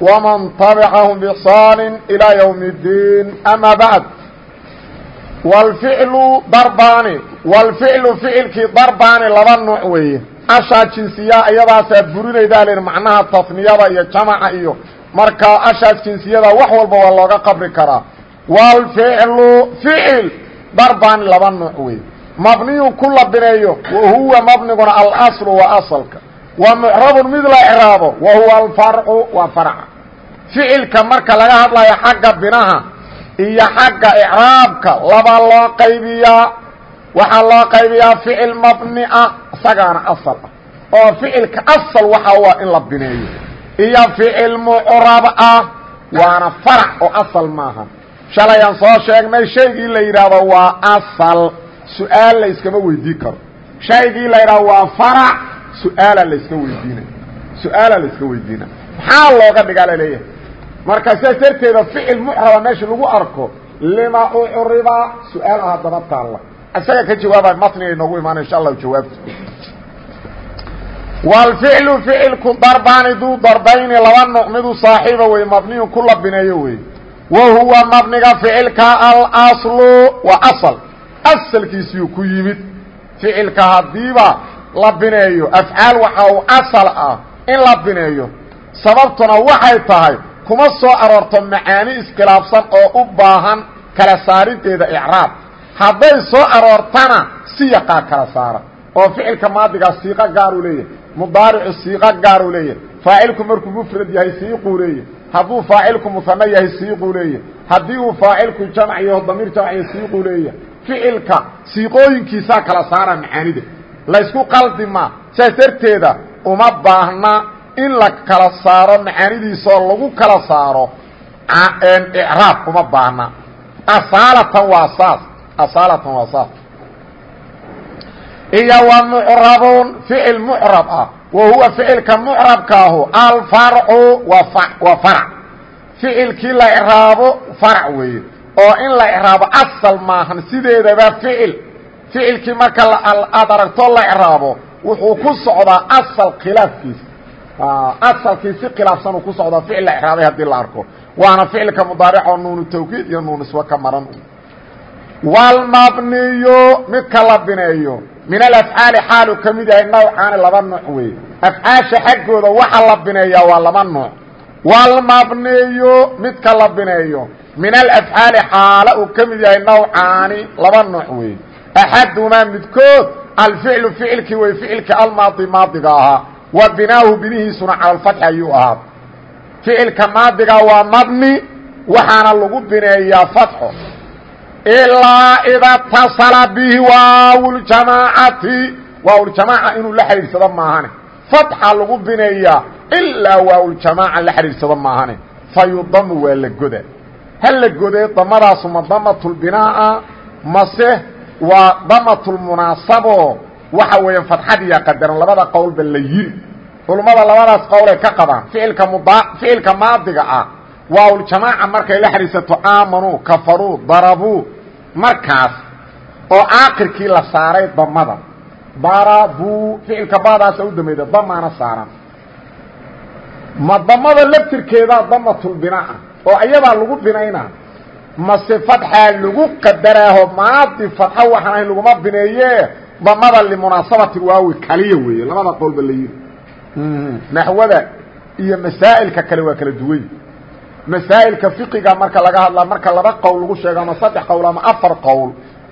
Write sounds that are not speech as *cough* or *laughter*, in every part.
ومن طبعهم بإحsaan إلى يوم الدين أmا baعd wlficlu darbaani wlficlu ficilkii darbaani laba nooc weeye ashaa jinsiya iyadaasaa burinaydaa l macnaha tasniyada iyo jamaca iyo marka ashaas jinsiyada wax walba waa looga qabri karaa wlficlu ficil darbaani laba nooc weeye mabniyun ku la bineeyo wahuwa mabniguna alأصlu waa asalka wa mucrabun mid la craabo wa huwa alfarcu waa farca ficilka marka laga hadlayo xagga binaha iyo xagga icraabka laba loo qaybiyaa waxaa loo qaybiyaa ficil mabni ah isagaana asal ah. Oo ficilka asal waxa u ah in la bineeyo. Iyo ficil mucrab ah waana farac oo asal maaha. Shalayaan soo sheegnay shaygii la yidhaahdo waa asal su'aal la yskama weydii karo. Shaygii la yidhahdo waa farac su'aala layska weydiina su'aala la yska weydiina maxaa looga dhigaa la leeyahay marka sidaas ficil mucraba meesha lagu arko lima ucriba su'aal haddaba taalla. Isaga ka jawaabay matniga inoogu imaana insha allahu jawaabta wlficlu ficilku darbaani duu darbayni laba nuuc midu saaxiiba wey mabniyun ku la bineeyo wey. Wa huwa mabniga ficilka alaslu waa asal. Asalkiisiyuu ku yimid. Ficilka haddiiba la bineeyo waxa uu asal ah in la sababtuna waxay tahay kuma soo aroorto macaani iskhilaafsan oo u baahan kala saarinteeda icraab. Hadday soo aroortana siyaqaa kala saara oo ficilka maadigaa siiqo gaaruu leeyahay mudaaricu siiqo gaaruu leeyahay faacilku markuu mufrad yahay siiquu leeyahay hadduu faacilku muhano yahay siiquu leeyahay haddii uu faacilku jamc yaho damiir jamciyo siiquu leeyahay ficilka siiqooyinkiisaa kala saara macaanida. Laysku qaldi ma saas darteeda uma baahna in la kala saaro macaanidiisaoo lagu kala saaro icraab uma baahna. Asaalatan waa saas. Asaalatan waa saas. Iyo wa mucrabun ficil mucrab ah. Wa huwa ficilka mucrabkaahu alfarcu waa farc ficilkii la icraabo farc weeye. Oo in la icraabo asal maahan sideedaba ficil. Ficilkii marka aad aragto la icraabo wuxuu ku socdaa asal khilaafkiisa asalkii si khilaafsan ku socdaa ficil la icraabay haddii la arko waana ficilka mudaaric oo nuunu tawkiid iyo nuun iswa ka maran wlmabniyu midka la bineeyo min alafcaali xaalu ka mid yahay nawcaani laba nuuc weeye afcaasha xaggooda waxa la bineeyaa waa laba nuuc wlmabniyu midka la bineeyo min alafcaali xaala uu ka mid yahay nawcaani laba nuuc weeye axadumaa midkood alficlu ficilkii way ficilkii almaadi maadiga ahaa wa binaahu binihiisuna cala alfatxi ayuu ahaa. Ficilka maadiga waa mabni waxaana lagu bineeyaa fatxo. Ilaa ida اtasala bihi waawljamaacati waawljamaaca inuu la xidhiidsado maahane. Fatxa lagu bineeyaa ilaa waawljamaaca la xidhiidsado maahane. Fa yudamu waa la goda ha la godee damadaasu ma damatulbinaa'a mase waa damatulmunaasabo waxa weeyaan fadxadiyaa qadaran labada qowlba la yiri. Culummada labadaas qowlay ka qabaan. Ficilka mud ficilka maadiga ah. Waawljamaaca markay la xidhiidsato aamanuu kafaruu darabuu markaas oo aakirkii la saaray damada darabuu ficilka baadaasa u dambayda damaana saaran. Ma damada laftirkeedaa damatulbinaa oo ayadaa lagu binaynaa. Mase fadxaa lagu qadaraaho maadi fadxo waxaan ahayn laguma bineeye damada limunaasabati waawi kaliya weeye labada qowlba la yiri. Naxwada iyo masaa'ilka kale waa kala duwan masaa'ilka fiqiga marka laga hadlaa marka laba qowl lagu sheego ama saddex qowl ama afar qowl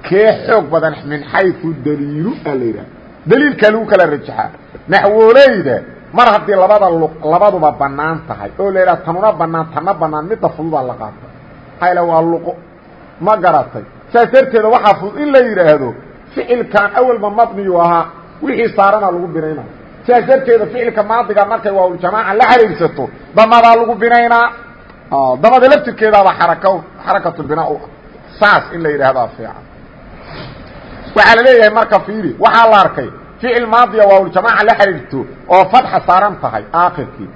kee xoog badan min xayu daliilu a la yidhaha daliilkaa lagu kala rajaxaa naxwooleyda mar haddii labada luq labaduba bannaan tahay oo la yidhaha tanuna bannaan tanna bannaan midda fududaa la qaata hayla waa luqo. Ma garatay. Saas darteeda waxaa fudud in la yidhaahdo ficilkan awalba mabniyu ahaa wixii saarana lagu binaynaa. Sidaas darteeda ficilka maadiga markay waawljamaaca la xiriirsato damadaa lagu binaynaa. Damada laftirkeedaaba xaraka xarakatulbinaa u ah saas in la yidhaahdaa fiican. Waxaa la leeyahay marka fiiri waxaa la arkay ficil maadiya waawljamaaca la xiriirto oo fatxa saaran tahay aakhirkii.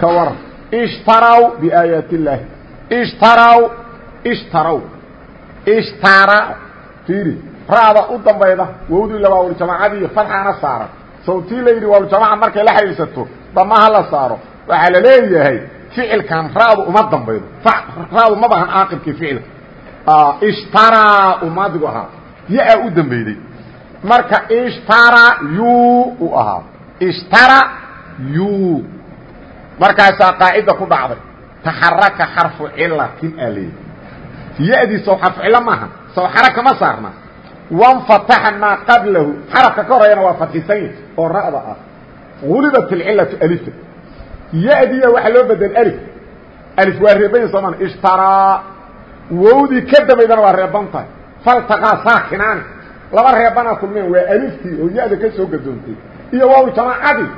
Ka waran ishtaraw biaayaat illaahi ishtaraw ishtaraw. Ishtara fiiri ra'da u dambayda wowdii la waawljamaacadii fatxaana saaran sawtii la yidhi waawljamaaca markay la xidhiidsato damaha la saaro. Waxaa la leeyahay ficilkan ra'du uma dambaydo. Ra'du ma baahan aakirkii ficilka ishtaraa uu maadigu ahaa. Ya-a u dambeyday marka ishtara yu u ahaa. Ishtara yu markaasaa qaacida ku dhacday. Taxaraka xarfu cilatin aa leeyahy ya-dii sow xarfu cilo maaha sow xaraka ma saarna wanfataxa maa qablahu xarafka ka horeeyana waa fadxisanya oo ra'da ah gulibat ilcilatu alifa ya-diya waxaa loo bedel alif alif waa reebayin soomaan ishtaraa wowdii ka dambaydana waa reeban tahay faltaqaa saakinaani laba reebanaa kulmeen waa aliftii oo ya-da ka soo gadoontay iyo waaw jamaacadii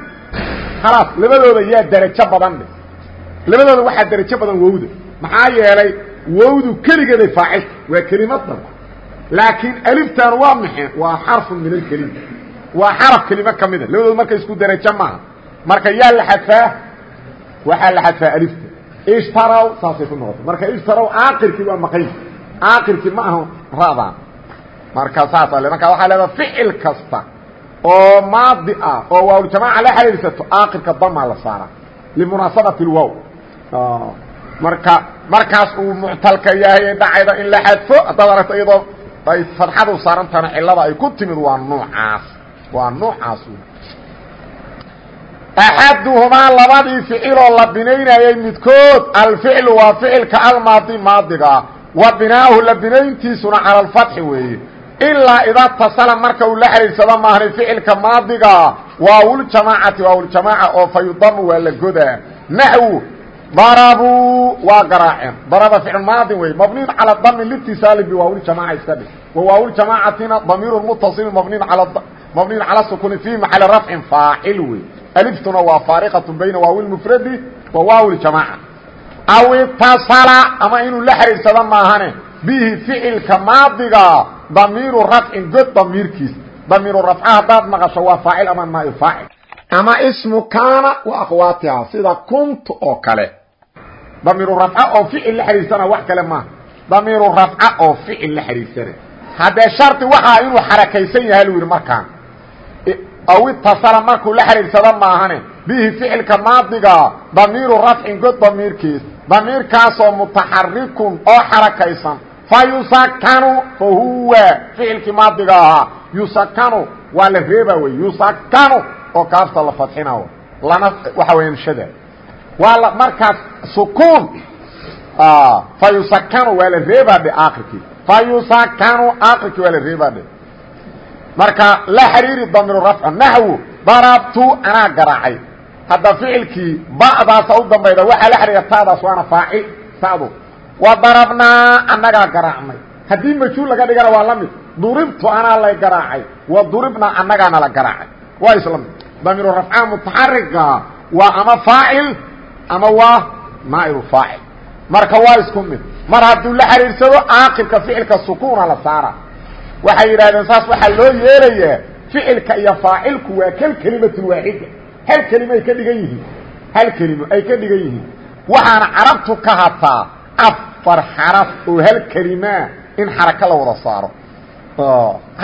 khalaas labadooda yaa darajo badan dhe labadooda waxaa darajo badan wowda maxaa yeelay wowdu keligeeday faacilta waa kelimad dhan laakiin aliftan waa maxay waa xarfun min alkelima waa xaraf kelimo ka mida labadooda marka isku darajo maaha. Marka yaa la xadfaa waxaa la xadfaa alifta. Ishtaraw saasay ku noqotay. Marka ishtaraw aakirkii waa maqayn aakirkii ma aha ra'daan marka saasa le marka waxaa leedaha ficil kasta oo maadi ah oo waawljamaaca la xiriirsato aakirka damaa la saara. Limunaasabati lwow marka markaas uu muctalka yahay dhacayda in la xadfo haddaad aragto iyadoo ay fadxadu saarantahana cilada ay ku timid waa nuucaas. Waa nuucaas axaduhumaa labadii ficiloo la binaynayay midkood alficlu waa ficilka almaadi maadigaa wa binaahu la binayntiisuna cala alfatxi weeye. Ilaa ida tasala marka uu la xidhiidsado maahnay ficilka maadigaa waawuljamaacati waawuljamaaca oo fa yudamu waa la godaa darabuu waa garaaceen. Daraba ficil maadin wey mabniin cala dami litisaali biwaawuljamaaca iska dhig. Wa waawuljamaacatina damiiru mutasilin mabniin ala mabniin cala sukuni fii maxali rafcin faacil wey aliftuna waa faariqatu bayna waawi lmufradi wa waawi ljamaaca aw itasala ama inuu la xidhiidsado maahane bihi ficilka maadiga damiiru rafcin god damiirkiis. Damiiru rafca haddaad maqasho waa faacil ama naai faacil. Ama ismu kaana wa akwaatiha sida kuntu oo kale damiiru rafca oo ficil la xidhiidsana wax kale maaha. Damiiru rafca oo ficil la xidhiidsana haddee shardi waxaa inuu xarakaysan yahay lu yidhi markaan aw itasala markuu la xidhiidsado maahane bihi ficilka maadiga damiiru rafcin god damiirkiis damiirkaasoo mutaxarikun oo xarakaysan fa yusakanu huwa ficilkii maadiga ahaa yusakanu waa la reeba wey yusakanu oo kaafta la fadxina lana waxa weeyaan shada waa markaas sukuun fa yusakanu waa la reebaa dhe aakirkii fa yusakanu aakirkii waa la reebaa dhe marka la xiriiri damiru rafca naxwu darabtu anaa garaacay. Hadda ficilkii ba'daasa u dambayda waxaa la xidhiira taadaas waana faacil tadu. Wa darabnaa annagaa garaacnay haddii majhuul laga dhigana waa la mid. Duribtu anaa lay garaacay. Wa duribnaa annagaana la garaacay. Waa isla mid. Damiru rafca mutaxariga waa ama faacil ama waa naa'ibu faacil. Marka waa isku mid. Mar hadduu la xiriirsado aakirka ficilka sukuuna la saara. Waxay yidhahdeen saas waxaa loo yeelayaa ficilka iyo faacilku waa kal kelimatin waaxida hal kelimo ay ka dhigan yihiin. Hal kelimo ay ka dhigan yihiin. Waxaana carabtu ka hataa afar xaraf oo hal kelimaa in xaraka la wada saaro.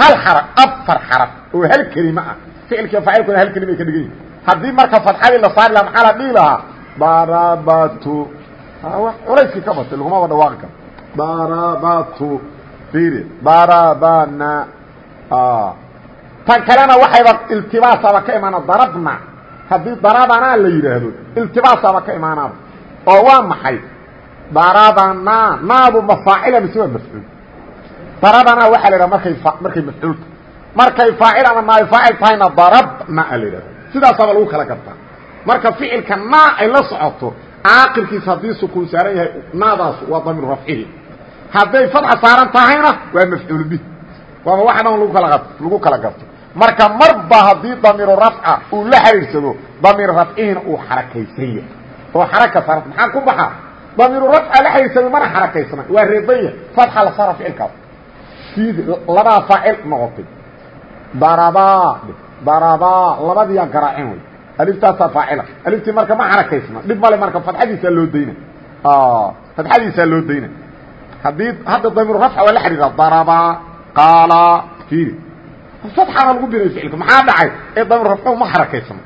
Hal xara afar xaraf oo hal kelimo ah. Ficilkiiyo faacilkuna hal kelima ka dhigan yihiin haddii marka fadxadii la saari laha maxaa la dhihi lahaa darabatu culayskii ka batay lagumaba dhawaaqi karo. Darabatu darabana tan kalena waxayba iltibaasaba ka imaana darabna. Haddii darabana la yidhaahdo iltibaasaba ka imaanaaba oo waa maxay? Darabana naadu mafaacila mise waa mafcuul. Darabana waxaa la yidhaha markay markay mafcuulta. Markay faacil ama naay faacil tahayna darabna a la yidhahda sidaasaaba lagu kala gartaa marka ficilka naa ay la socoto caaqilkiisa haddii sukuun saaran yahay naadaas waa damiru rafcihi hadday fadxa saaran tahayna waa mafcuul bih waaba waxa dhan lagu kala garto marka marba haddii damiiru rafca uu la xiriirsado damiir rafcihina uu xarakaysan yahay. Oo xaraka saaran maxaa ku baxa? Damiiru rafca la xiriirsamay mana xarakaysna waa reebaya fatxa la saara ficilkaas labaa faacil noqotay. Darabaa darabaa labadiyaa garaacin wey aliftaasaa faacila. Aliftii marka ma xarakaysna dhib male marka fadxadiisaa loo dayna. Fadxadiisaa loo dayna. Haddii hadda damiiru rafca waa la xiriira darabaa qaala fiiri. Fatxaana lagu binay ficilka maxaa dhacay? Ee damiiru rafcuhu ma xarakaysna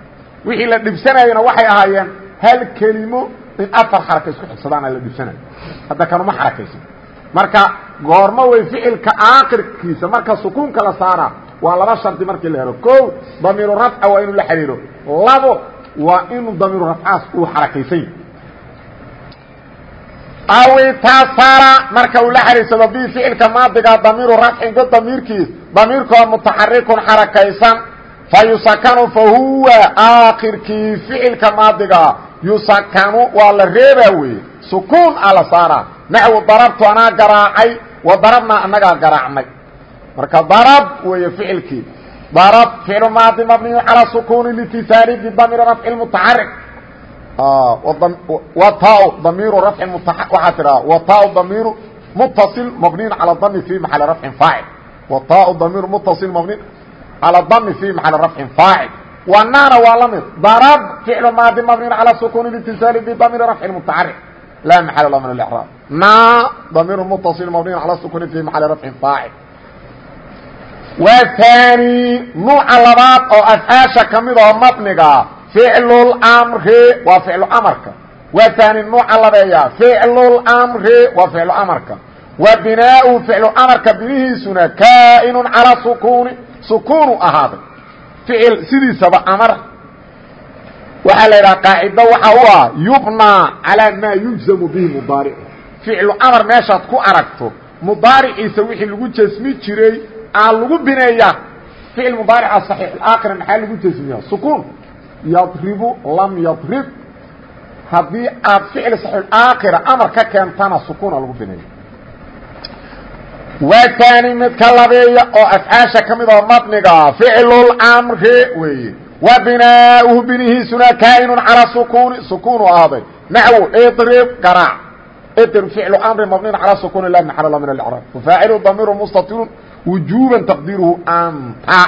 wixii la dhibsanayana waxay ahaayeen hal kelimo in afar xaraka isku xigsadaana la dhibsanayo hadda kanuma xarakaysan marka goormo wey ficilka aakirkiisa marka sukuunka la saaraa waa laba shardi markii la helo. Ko damiiru rafca waa inuu la xidhiiro labo waa inuu damiiru rafcaas uu xarakaysan yahy aw itasara marka uu la xidhiirsado bi ficilka maadiga damiiru rafcin go damiirkiis damiirkoo mutaxarikun xarakaysan. Fa yusakanu fa huwa aakirkii ficilka maadiga yusakanu waa la reebaa weeye. Sukuun a la saaraa naxwu darabtu anaa garaacay wa darabnaa annagaa garaacnay marka darab weeye ficilkii darab ficlu maadi mabniyu calى sukuni litisaani bidamiri rafci mutaxarik wata damiru rafci waxaa tidhaha wata damiru mutaصil mabniyin calى dami fi maxali rafcin faacil wata damiru mutaصil mabni calى dami fi maxali rafcin faacil wanana waa la mid darab ficlu maadi mabniyin calى sukuni litisaani bidamiri rafci mutaxarik laa maxal la min اlإعraab na damiru mutaصil mabniyin calى sukuni fi maxali rafcin faacil wtani nuuca labaad oo afcaasha ka mid oo matniga ficlulmri waa ficlu amarka. Waa tani nuuca labeeya ficlulmri waa ficlu amarka. Wa binaau ficlu amarka binihiisuna kaa'inu calaa sukuni sukunu ahaaday ficil sidiisaba amar. Waxaa la yidhaha qaacido waxa u ah yubnaa calaa maa yujzamu bihi mudaaric ficlu amar meeshaad ku aragto mudaariciisa wixii lagu jasmi jiray aa lagu bineeyaa ficil mudaarica صaxiix aakira maxaa lagu jasmiya sukuun yadribu lam yadrib haddii aad ficil صaxiix aakira amar ka keentana sukuuna lagu bineeya waa taani midka labeeya oo afcaasha ka mid oo matniga ficlulmri weeye wa binaauhu binihiisuna kaa'inu calى sukuni sukunu ahaaday naxwu idrib garaac idrib ficlu mri mabniin calى sukuni la maxal la min اlcraab faacilu damiru mustatirun wujuuban taqdiiruhu anta.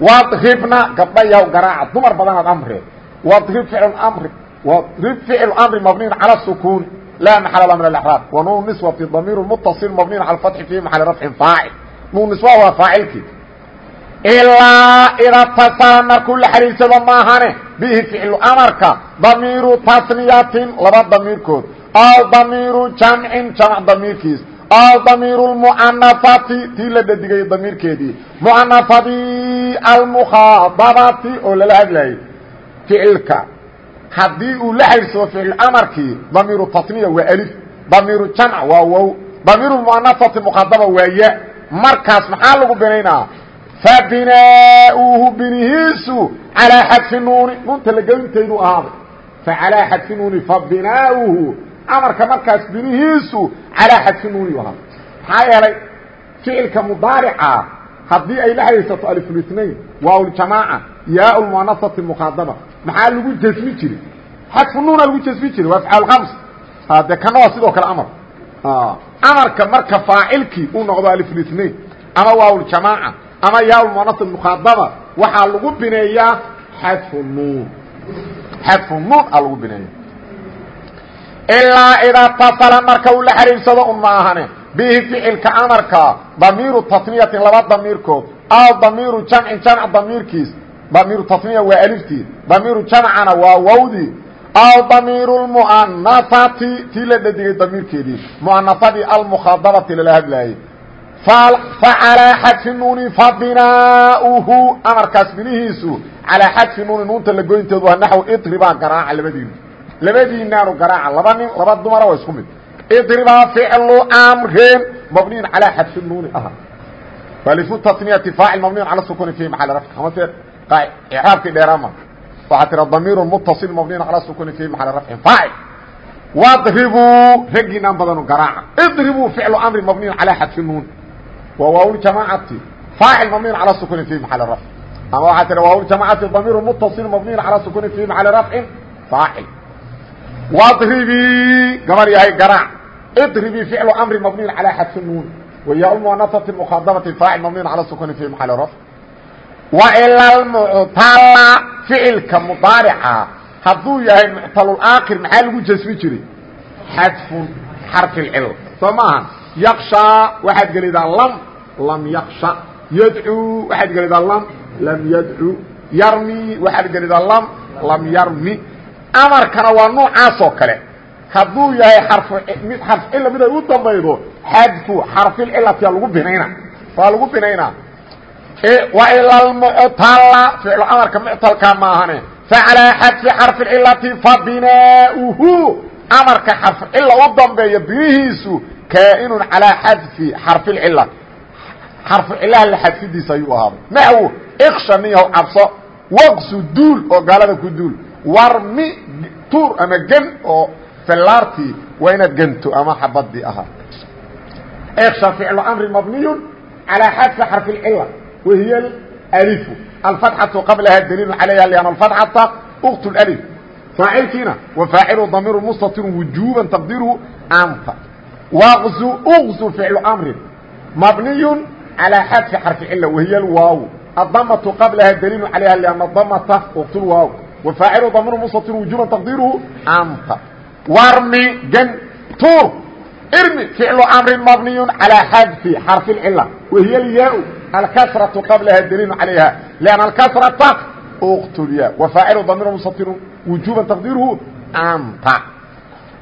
Wadribna gabdhayaw garaaca dumar badanaad amre wadrib ficl mri wadrib ficlu amri mabniyin cala sukuun laa maxala la min alexraab wa nuun niswati damiiru mutaصil mabniyin cala fatxi fi maxali rafcin faacil nuun niswa waa faacilkii ilaa ida tasala markuu la xariirsado maahane. Bihi ficlu amarka damiiru tasniyatin laba damiirkood. Aw damiiru jamcin jamc damiirkiis damiir اmucanafati tii la dhadigay damiirkeedii mucanafadii almukhaadabati oo lala hadlayay ficilka haddii uu la xidhiirsado ficil amarkii damiiru tasniya waa alif damiiru jamc waa wow damiir mucanafati mukhaadaba waa ya markaas maxaa lagu binaynaa fabinaauhu binihiisu calىa xadfi nuuni nuunta lagelinteedu ahaaday facalىa xadfi nuuni fabinaauhu amarka markaas binihiisu calaa xadfi nuuni ahaa maxaa yeelay ficilka mudaarica haddii ay la xidhiirsato alifulitnain waaljamaaca yaa lmuanasati muqaadaba maxaa lagu jasmi jiray? Xadfu nuuna lagu jasmi jiray waa afcaal khams de kana waa sidoo kale amar. Amarka marka faacilkii uu noqdo alifulitnain ama waaljamaaca ama yaa lmuanasa muqaadaba waxaa lagu bineeyaa xadfu nuun. Xadfu nuun aa lagu bineeya ilaa idaa tasala marka uu la xariirsado un ma ahane bihi ficilka amarka damiiru tasniyatin laba damiirkood aw damiiru jamcin jamc damiirkiis damiiru tasniya waa aliftii damiiru jamcana waa wawdii aw damiiru lmu'anasati tii la dhadigay damiirkeedii mu'anasadii almukhaadabati lala hadlaayey facalaa xadfi nuuni fabinaauhu amarkaas binihiisu calaa xadfi nuuni nuunta la goynteedu waa naxw idribaa garaaca labadiinu labadiinaanu garaaca laba nin laba dumara waa isku mid. Idribaa ficlu amrin mabniyin calaa xadfi nuuni aha alifu tasniyati faacil mabniyin cala sukuni fi maxali rafci. Amase icraabkii dheeraama waxaa tira damiiru mutaصil mabniyin cala sukuni fi maxali rafcin faacil wadribuu raggiinaan badanu garaaca. Idribuu ficlu amrin mabniyin calaa xadfi nuuni. Waa waawljamaacati faacil mabniyin cala sukuni fi maxali rafci. Ama waxaa tira waawljamaacati damiiru mutaصil mabniyin cala sukuni fi maxali rafcin faacil wadribii gabar yahay garaac idribii ficlu amri mabniyin calaa xadfi nuun wayaa muanasati mukhaadabati faacil mabniyin cala sukuni fi maxali raf wa ila lmuctala ficilka mudaarica hadduu yahay muctalulaakir maxaa lagu jasmi jiray xadfun xarfi lcil soo maaha yakshaa waxaad gelidaa lam lam yaksha yadcuu waxaad gelidaa lam lam yadcu yarmi waxaad gelidaa lam lam yarmi amarkana waa noocaasoo kale. Hadduu yahay mid xarf cila mid ay u dambaydo xadfu xarfilcilatiya lagu binayna waa lagu binaynaa. Wa ila lmuctala ficlu amarka muctalka maahane facalaa xadfi xarfilcilati fa binaauhu amarka xarfcila u dambeeya binihiisu kaainun calaa xadfi xarfilcila xarfucilaha la xadfidiisa ayuu ahaaday. Naxwo iksha niyahow cabso waqsu duul oo gaalada ku duul warmi tuur ama gen oo filaartii waa inaad gento ama xabadii ahaa iksha ficlu amri mabniyu calaa xadfi xarfi lcila wahiy alifu alfatxatu qablaha daliilu calayha lian alfatxata ukt lif faacilkiina wa faacilu damiiru mustatir wujuuban taqdiruhu anta waqzu uqzu ficlu amrin mabniyu calى xadfi xarfi cila wahiy alwaaw adamatu qablaha daliilu calayha lianna damata ukt lwaaw wafaacilu damiiru mustatir wujuuban taqdiruhu anta warmi gan tuur irmi ficlu amrin mabniyu calى xadfi xarfi اcila wahiy alyaa alkasraةu qablaha daliilu calayha lianna alkasrata ukt lya wafaacilu damiiru mustatir wujuuban taqdiruhu anta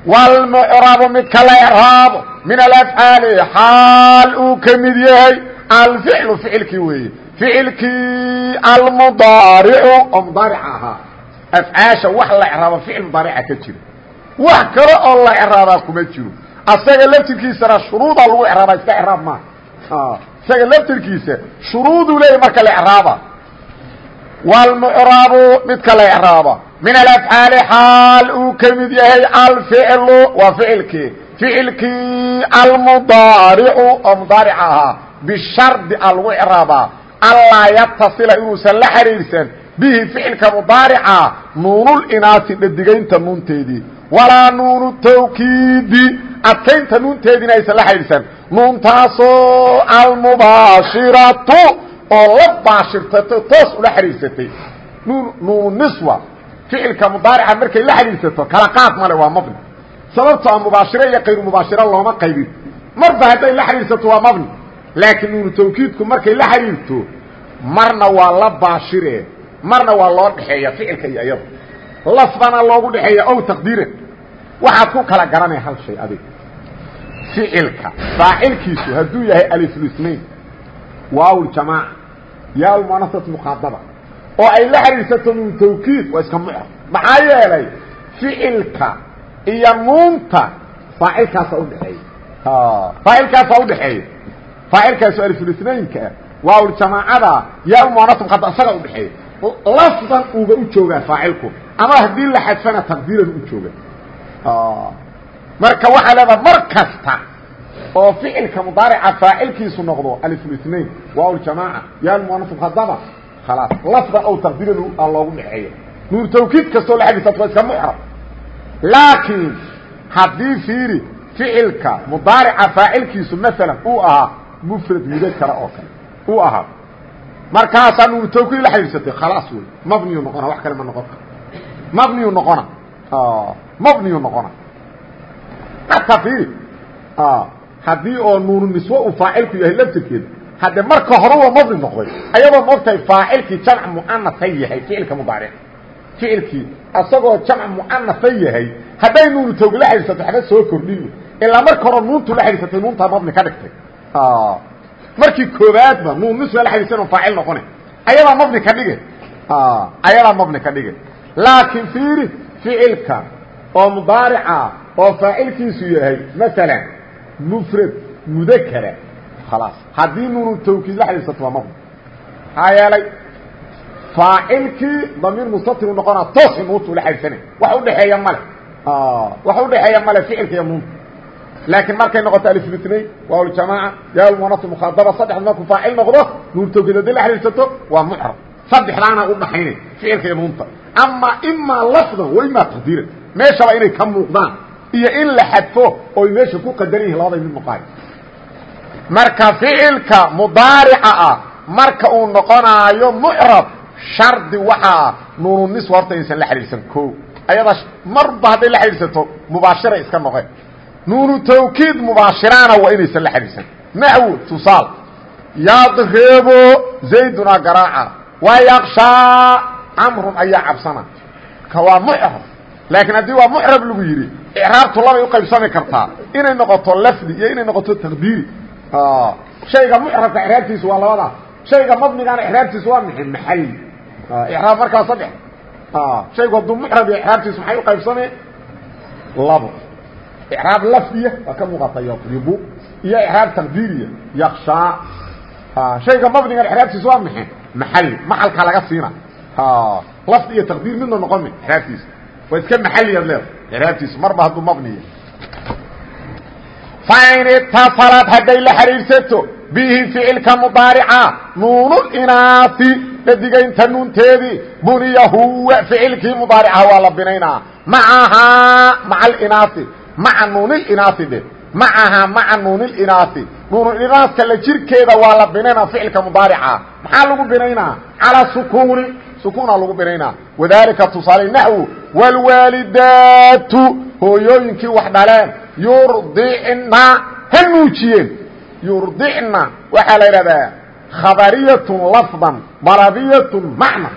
wlmucrabu midka la ecraabo min alafcaali xaal uu ka mid yahay alficlu ficilkii weeye ficilkii almudaaricu oo mudaaric ahaa afcaasha wax la ecraabo ficil mudaarica ka jira wax kale oo la ecraabaa kuma jiro. Asaga laftirkiisana shuruudaa lagu ecraabaa iska ecraab maaha. Isaga laftirkiisa shuruuduu leeyahy marka la ecraaba wlmucrabu midka la ecraaba min alafcaali xaal uu ka mid yahay alficlu waa ficilkii. Ficilkii almudaaricu oo mudaaric ahaa bishardi a lagu craabaa allaa yatasila inuusan la xidhiidhsan bihi ficilka mudaarica nuunulinaasi dhadigaynta nuunteedii walaa nuunu tawkiidi adkaynta nuunteediina aysan la xidhiidhsan nuuntaasoo almubaashiratu oo la baashirtato toos ula xidhiidsatay nuunu niswa ficilka mudaarica markay la xidhiidsato kala qaad male waa mabni. Sababto a mubaashiro iyo kayru mubaashiro looma qaybin. Marba hadday la xidhiidsato waa mabni. Laakiin nuunu tawkiidku markay la xidhiirto marna waa la baashire marna waa loo dhexeeya ficilka iyo iyada lafdana loogu dhexeeya ow taqdiiran waxaad ku kala garanaya hal shay adig ficilka faacilkiisu hadduu yahay aliflusnayn waaw ljamaaca yaa muanasat muqaadaba oo ay la xidhiirsato nuunu tawkiid waa iska mucrab maxaa yeelay ficilka iyo nuunta faacilkaasa udhexeeya faacilkaasa udhexeeya faacilkaasu alifulinaynka ah waaw jamaacada yaa muanasab hadda isaga udhexeeya lafdan uga u joogaa faacilku. Ama haddii la xadfana taqdiiran u jooga marka waxaa leedaha mar kasta oo ficilka mudaarica faacilkiisu noqdo alifulinayn waaw ljamaaca yaa muanasab hadaba khalaas. Lafdan ow taqdiiran a loogu dhexeeya nuur tawkiid kastoo la xadisato waa iska muxrab laakiin haddii fiiri ficilka mudaarica faacilkiisu maalan uu ahaa mfrad mudakara oo kale uu ahaa markaasaa nuunu tawkiid la xidhiidsatay khalaas wey mabniyu noqona wax kale ma noqon karo mabniyu noqona. Mabniyu noqona. Hataa fiiri haddii oo nuunu niswe uu faacilku yahay laftirkeeda hadde marka hore waa mabni noqday ayadoo moogtahay faacilkii jamc muanasa yahay ficilka mudaaric ficilkii asagoo jamc muanasa yahay hadday nuunu tawkiid la xidhiidsato waxba soo kordhin ilaa marka hore nuuntu la xidhiidsatay nuuntaa mabni ka dhigtay markii koobaadba nuun niswa la xadiisan faacil noqone. Ayadaa mabni ka dhige ayadaa mabni ka dhige laakiin fiiri ficilka oo mudaarica oo faacilkiisu yahay masalan mufrad mudakara khalaas. Haddii nuunu tawkiid la xadiisato waa mabni. Maxaa yeelay faacilkii damiir mustatiru noqonaa toosi nuuntu la xadiisanay wax udhexeeya male. Wax udhexeeya male ficilka iyo nuunta laakiin markay noqoto aliflitnayn waa ljamaaca yaa lmuanasi mukhaadaba saddexda markuu faacil noqdo haddii la xidhiidsato waa mucrab. Saddexdaana u dhaxaynay ficilka iyo nuunta ama imaa lafdan wa imaa taqdiiran meeshaba inay ka muuqdaan. Iyo in la xadfo oy meesha ku qadaran yihiin labada mid noqoay marka ficilka mudaarica ah marka uu noqonaayo mucrab shardi waxaa nuununis horta insan la xidhiidsan ko ayada marba hadday la xidhiidsato mubaashira iska noqe nuunu tawkiid mubaashiraana waa inaysan la xidhiidsan naxwu tusaal. Yadribu zaydunaa garaaca. Wayakshaa camrun ayaa cabsana. Ka waa mucrab. Laakiin haddii waa mucrab lagu yidhi icraabtu labay uqaybsami kartaa. Inay noqoto lafdi iyo inay noqoto taqdiiri shayga mucrabka icraabtiisu waa labadaas shayga madnigaana icraabtiisu waa maxay? Maxali icraab markaa saddex. Shaygu hadduu mucrab iyo icraabtiisu maxay uqaybsame labo icraab lafdiya waa ka muuqata yadribu iyo icraab taqdiiriya yakshaa shayga madnigan icraabtiisu waa maxay maxali maxalkaa laga siina lafdi iyo taqdiir midna noqon mi icraabtiisa waa iska maxaliyaad leeda icraabtiisa marba hadduu mabniya fain itasalad hadday la xidhiidsato bihi ficilka mudaarica nuunulinaasi dhadigaynta nuunteedii buniya huwa ficilkii mudaaricaha waa la binaynaa macahaa maca alinaasi maca nuunilinaasi dhe macahaa maca nuunilinaasi nuunulinaska la jirkeeda waa la binaynaa ficilka mudaarica. Maxaa lagu binaynaa? Calaa sukuuni. Sukuuna lagu binaynaa. Wadaalika tusaale naxwu waalwaalidaatu hooyooyinkii wax dhaleen. Yurdicna ha nuujiyeen. Yurdicna waxaa la yidhahdaa khabariyatun lafdan dalabiyatun macna.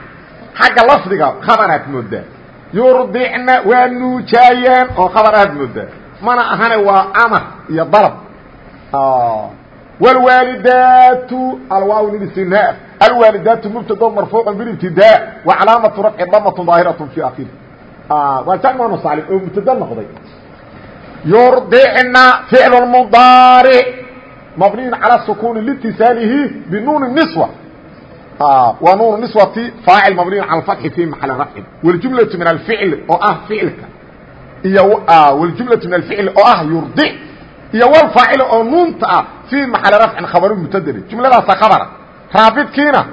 Xagga lafdiga khabaraad moodaa yurdicna waa nuujaayeen oo khabaraad moodaa mana ahane waa amar iyo dalab wاlwaalidaatu alwaaw lstinaa alwaalidaatu mubtado marfuuca bilibtidaa wa calaamatu rafci damatun daahiraة fi akhiri waa jamanu saalim oo mubtado noqday yurdicna ficl mudaaric mabniyu calى sukuni litisaalihi binuuni niswa waa nuunu niswati faacil mabniyu cala alfatxi fii maxali rafcin waljumlatu min alficl oo ah ficilka iyo waljumlatu min alficli oo ah yurdic iyo walfaacila oo nuunta ah fii maxali rafcin khabaru mutadari jumladaasa khabara raabidkiina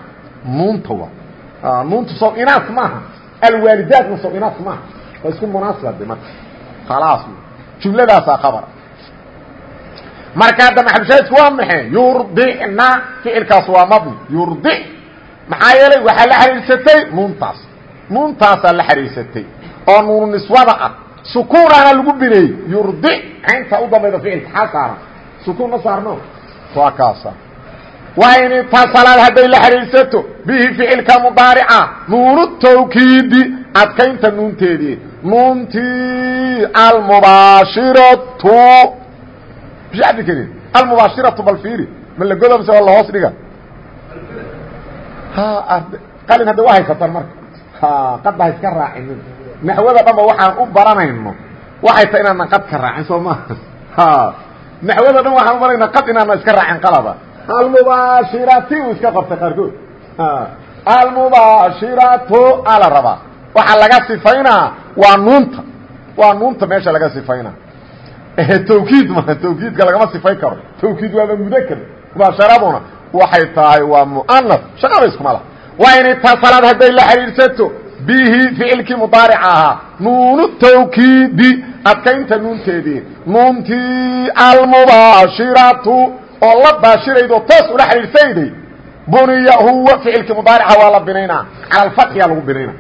nuunta waa nuuntu sow inaas maaha alwaalidaatna sow inaas maaha waa isku munaasibade marka khalaas jumladaasaa khabara marka hadda maxalushaadku waa maxay yurdicna ficilkaas waa mabni yurdic maxaa yeelay waxaa la xariirsatay nuuntaas. Nuuntaasaa la xariirsatay oo nuunu niswada ah. Sukuunaana lagu bineeyey. Yurdic caynta u dambayda ficilka. Xaa sukuun ma saarno. Waa kaasa. Waa la xidhiidsato bihi ficilka mudaarica. Nuunu tawkiidi. Adkaynta nuunteedii. Nuuntii almubaashiratu. Bishadi karin almubaashiratu bal fiiri ma la godo mise waa la hoos dhiga qalin hadda waa haysataan marka. Qadda ha iska raacinin naxwada dhanba waxaan u baranayno. Waxay tahay inaanan qad ka raacin soo maha naxwada dhan waxaan u baranayna qad inaana iska raacin qalaba. Almubaashirati uu iska qortay qaarkood. Almubaashiratu aa la rabaa waxaa laga sifaynaa waa nuunta. Waa nuunta meesha laga sifaynaa. Tawkiid ma tawkiidka lagama sifay karo. Tawkiid waaba mudakr mubaasharaduna waxay tahay waa muanas shaqaba iskuma laha waa in itasalaad hadday la xidhiidhsato bihi ficilkii mudaaric ahaa nuunu tawkiidi adkaynta nuunteedii. Nuuntii almubaashiratu oo la baashiraydo toos ula xidhiidhsayday buniya huwa ficilkii mudaarica waa la binaynaa cala alfatxiyaa lagu binaynaa.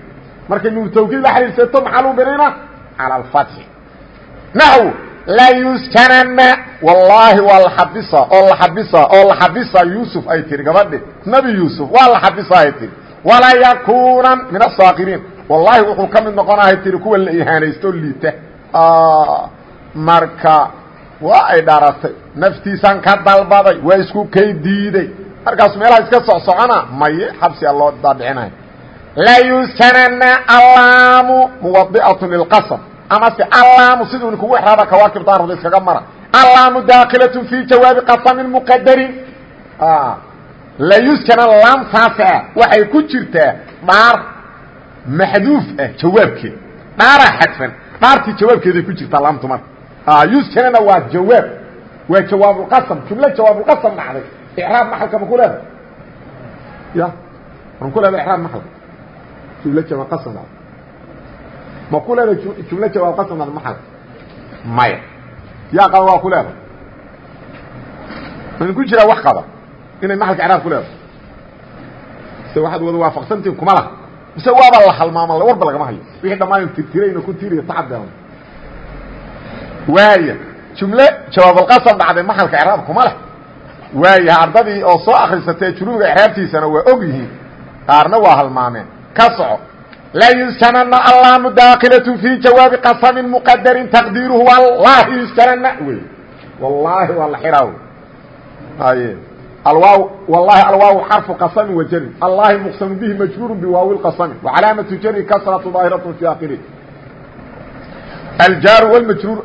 Markay nuunu tawkiid la xidhiidhsato maxaa lagu binaynaa? Cala alfatxi. Naxw layuskanana wallaahi waa la xabisa oo la xabisa oo la xabisa yuusuf ay tiri gabadhi nebi yuusuf waa la xabisa ay tiri walaa yakuunan min asaakiriin wallaahi wuxuu ka mid noqonahay tiri kuwa la ihaanaysto liita marka waa ay dharatay naftiisaan ka dalbaday waa isku kay diiday markaasu meelaha iska socsocona maye xabsiga loo daadhicinay layuskanana allaamu muwadi'atu lilqasam amase allaamu siduu kugu exraaba kawaakib daaroda iskaga mara. Allaamu daakilatun fi jawaabi qasamin muqadarin layuskana laamtaasa waxay ku jirtaa dhaar maxduuf ah jawaabkeed. Dhaaraa xadfan dhaartii jawaabkeeday ku jirtaa laamtu marka yuskanana waa jawaab. Waa jawaabulqasam jumlo jawaabulqasam dhacday. Icraab maxalka ma ku leedahay? Ya ma ku leedahay icraab maxalka jumlo jawaabqasam dhacday ma ku leeda jumlo jawaab qasam maxal maya yaa qaba waa ku leeda man ku jiraa wax qaba inay maxalka icraab ku leedahay se waxaad wada waafaqsantiin kuma laha mise waaba la halmaama warba lagama hayo wixii dhammaan tirtirayna ku tiriyo tacabdeena waaya jumle jawaabulqasam dhacday maxalka icraab kuma leh waayaha ardadii oo soo akrisatee junuuga icraabtiisana waa og yihiin qaarna waa halmaameen ka soco laa yusjanana allaamu daakilatu fii jawaabi qasamin muqadarin taqdiiruhu wallahi yusjanana wey wallaahi waa la xiraa haye alwaaw wallahi alwaaw xarfu qasami wa jari allahi muqsamu bihi majruuru biwaawi lqasami wacalaamatu jari kasratu daahiratu fi akhirihi aljaaru wlmajruur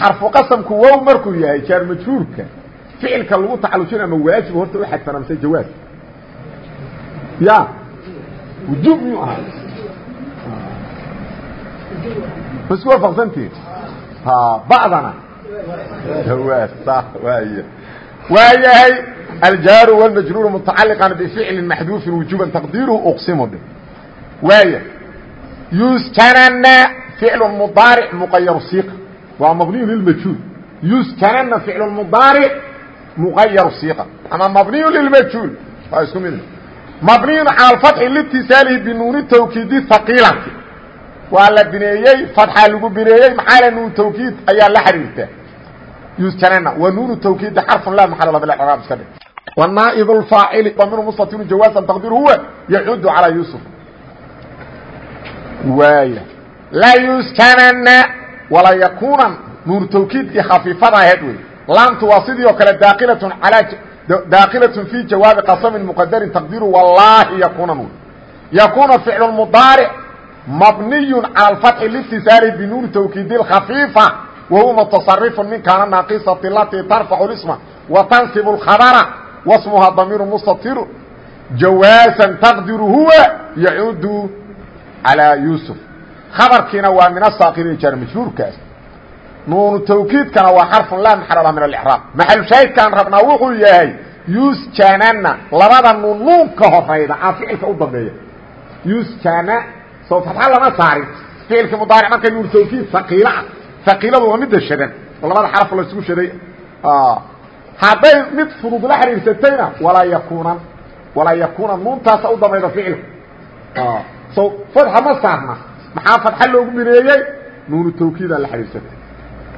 xarfu qasamku wow markuu yahay jaar majruurka ficilka lagu tacalujin ama waajib horta u xadfana mise jawaaz ya wujuub miyuu ahaa ba'dana jawaaz sa waay waayahay aljaaru wاlmajruur mutacaliqan bficli maxduufi wujuban taqdiiruhu uqsimu dhe waaya yusjanana ficlu mudaaric muqayaru siiqa waa mabniyu lilmajhuul yusjanana ficlu mudaaric muqayaru siiqa ama mabniyu lilmajhuul waa isku mid mabniyun cala alfatxi liitisaalihi binuuni tawkiidi haqiilati waa la bineeyey fatxaa lagu bineeyey maxaa le nuun tawkiid ayaa la xiriirta yusjanana waa nuunu tawkiida xarfun la maal bilaab iska dhe wanaaib lfaacili wa minhu mustatiru jawaasan taqdir huwa yacuudu calaa yuusuf. Waaya la yuskanana wala yakuunan nuunu tawkiid iyo khafiifada aheed wey. Laamtu waa sidii oo kale daakilatun alaa daakilatun fii jawaabi qasamin muqadarin taqdiru wallaahi yakuunan wy yakuuna ficlu mudaaric فعل المضاaرع مبني على الفتح لاتصاaل بنuur توkيد الخفيiفة وهو متصرف من kاaن ناaqصة التي ترفع الاسم وتنصب الخبر wasmuhaa damiiru mustatiru jawaasan taqdiru huwa yacuudu calaa yuusuf khabarkiina waa min asaakiriin jaar majhuurkaas nuunu tawkiidkana waa xarfun laa maxalala min alicraab maxalushaahidkaan rabnaa wuxuu yahay yusjanana labada nuun nuun ka horayda aa ficilka u dambeeya yusjana soo fatxa lama saarin. Ficilkii mudaaric marka nuunu tawkiid haqiila ah. Haqiiladu waa midda shadan oo labada xaraf la isugu shaday hadday mid fudud la xiriirsatayna walaa yakuunan. Walaa yakuunan. Nuuntaasa u damayda ficilka so fadxa ma saarna. Maxaa fadxa loogu mineeyey nuunu tawkiidaa la xiriirsatay.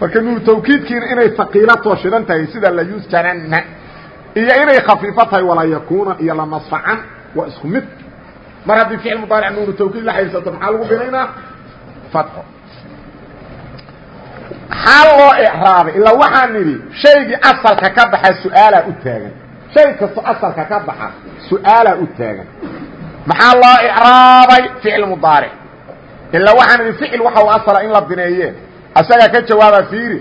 Marka nuunu tawkiidkiina inay haqiila tooshidan tahay sida la yusjanana iyo inay khafiifo tahay walaa yakuunan iyo la nasfacan waa isku mid mar haddii ficil mudaaric nuunu tawkiid la xiriirsato maxaa lagu binaynaa fadxo. Maxaa loo icraabay ilaa waxaan nidhi shaygii asalka ka baxa su'aalaa u taagan. Shay kasto asalka ka baxa su'aalaa u taagan. Maxaa loo icraabay ficil mudaaric? Ilaa waxaan nidhi ficil waxa u asala in la bineeye asagaa ka jawaaba fiiri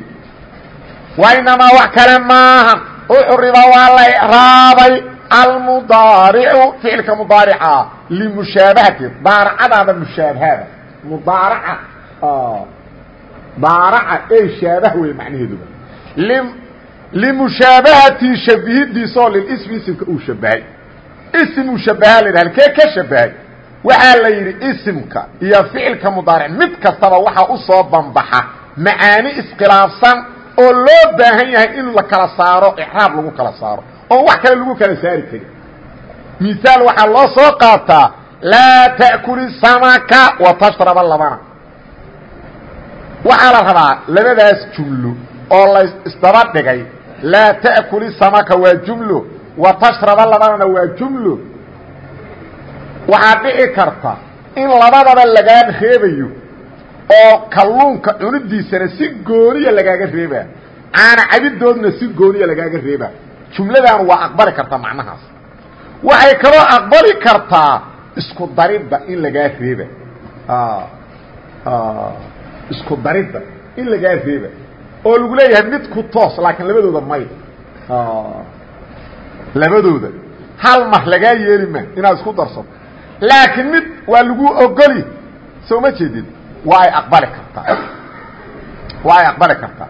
wa inamaa wax kale maaha ucriba waa la icraabay almudaaricu ficilka mudaarica limushaabahati daaracadaada mushaabahada mudaaraca daaraca ey shaabah wey macnaheeduba limushaabahati shabihidiisaoo lilismi isimka uu shabahay isimuu shabahaa la yidhah halkee ka shabahay waxaa la yidhi isimka iyo ficilka mudaaric mid kastaba waxaa u soo banbaxa macaani iskhilaafsan oo loo baahan yahay in la kala saaro icraab lagu kala saaro oon wax kale lagu kala saari karin. Misaal waxaa loo soo qaataa laa ta'kuli samaka wa tashraba labana waxaa la rabaa labadaas jumlo oo la isdaba dhigay laa ta'kuli samaka waa jumlo wa tashraba labanana waa jumlo. Waxaa dhici karta in labadaba lagaa reebayo oo kalluunka cunidiisana si gooniya lagaaga reebaa caana cabidoodna si gooniya lagaaga reebaa jumladan waa aqbali kartaa macnahaas. Waxay kaloo aqbali kartaa isku daridda in lagaa reeba. Isku daridda in lagaa reeba. Oo lagu leeyahay mid ku toos laakiin labadooda may. Labadooda. Hal mar lagaa yeeli ma inaad isku darsato laakiin mid waa lagu ogoli soo ma jeedid waa ay aqbali kartaa. Waa ay aqbali kartaa.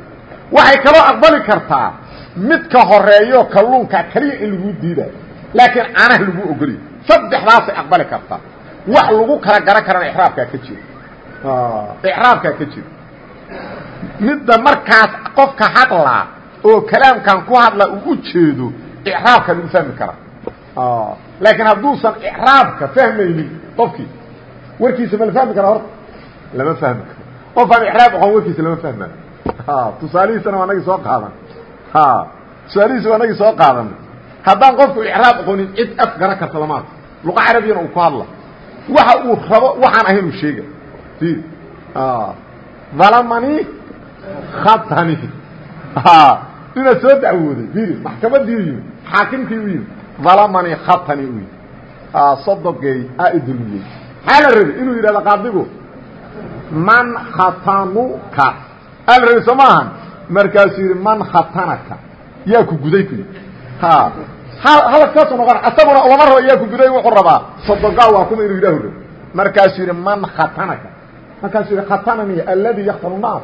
Waxay kaloo aqbali kartaa midka horeeyo kalluunka keliya in lagu diidayo laakiin caanaha lagu ogoliyo saddexdaasay aqbali kartaa wax lagu kala garan karana ixraabkaa ka jiro icraabkaa ka jira. Midda markaas qofka hadlaa oo kalaamkan ku hadla uu jeedo icraabka lagu fahmi karaa laakiin hadduusan icraabka fahmaynin qofkii warkiisa ma fahmi karaa horta lama fahmi karo. Qofaan icraab aqoon warkiisa lama fahmayo waa nagii soo qaadan tusaalihiisa waa nagii soo qaadan. Haddaan qofku icraab aqoonin cid af garan karta lamaad luqa carabiyana uu ku hadla. Waxa uu rabo waxaan ahayn uu sheega dalamani khatani. Inaad soo dacwooday. Ir maxkamadii u yimi xaakimkii u yimi dalamani khatani u yimi sodogey aa idulmiyey maxaa la rabay? Inuu yidhahdo qaadigu man khatanuka aa la rabay soo maahan markaasuu yidhi man khatanaka. Yaa ku guday ku yidhi. Hadalkaasu noqona asaguna lama rabo yaa ku guday wuxuu rabaa. Sodogaa waa kuma inuu yidhahu rabo markaasuu yidhi man khatanaka. Markaasuu yidhi khatanani aladi yaktanu naas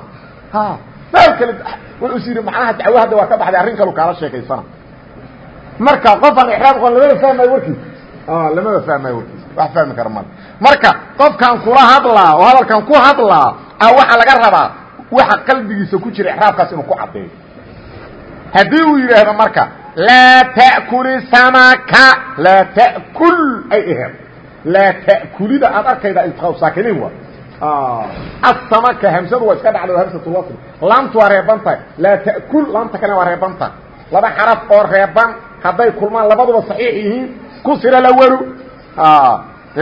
meel kale wuxuus yidhi macnaha dacwo hadda waa ka baxday arrin kalu kaala sheekaysana. Marka qofaan ixraab qoon lamada fahmayo warkiisa lamada fahmayo warkiisa wax fahmi kara male marka qofkan kula hadlaa oo hadalkan ku hadlaa a waxaa laga rabaa waxa qalbigiisa ku jira ixraabkaas inuu ku caddeeyo haddii uu yidhaahdo marka laa ta'kuli samaka laa ta'kul ay aheed laa ta'kulida aad arkayda saakiniin waa. Asamaka hamsadu waa iska dhacda hamsatulwasl laamtu waa reeban tahay. Laa ta'kul laamta kalena waa reeban tahay. Laba xaraf oo reeban hadday kulmaan labaduba saxiix yihiin ku sira la waru.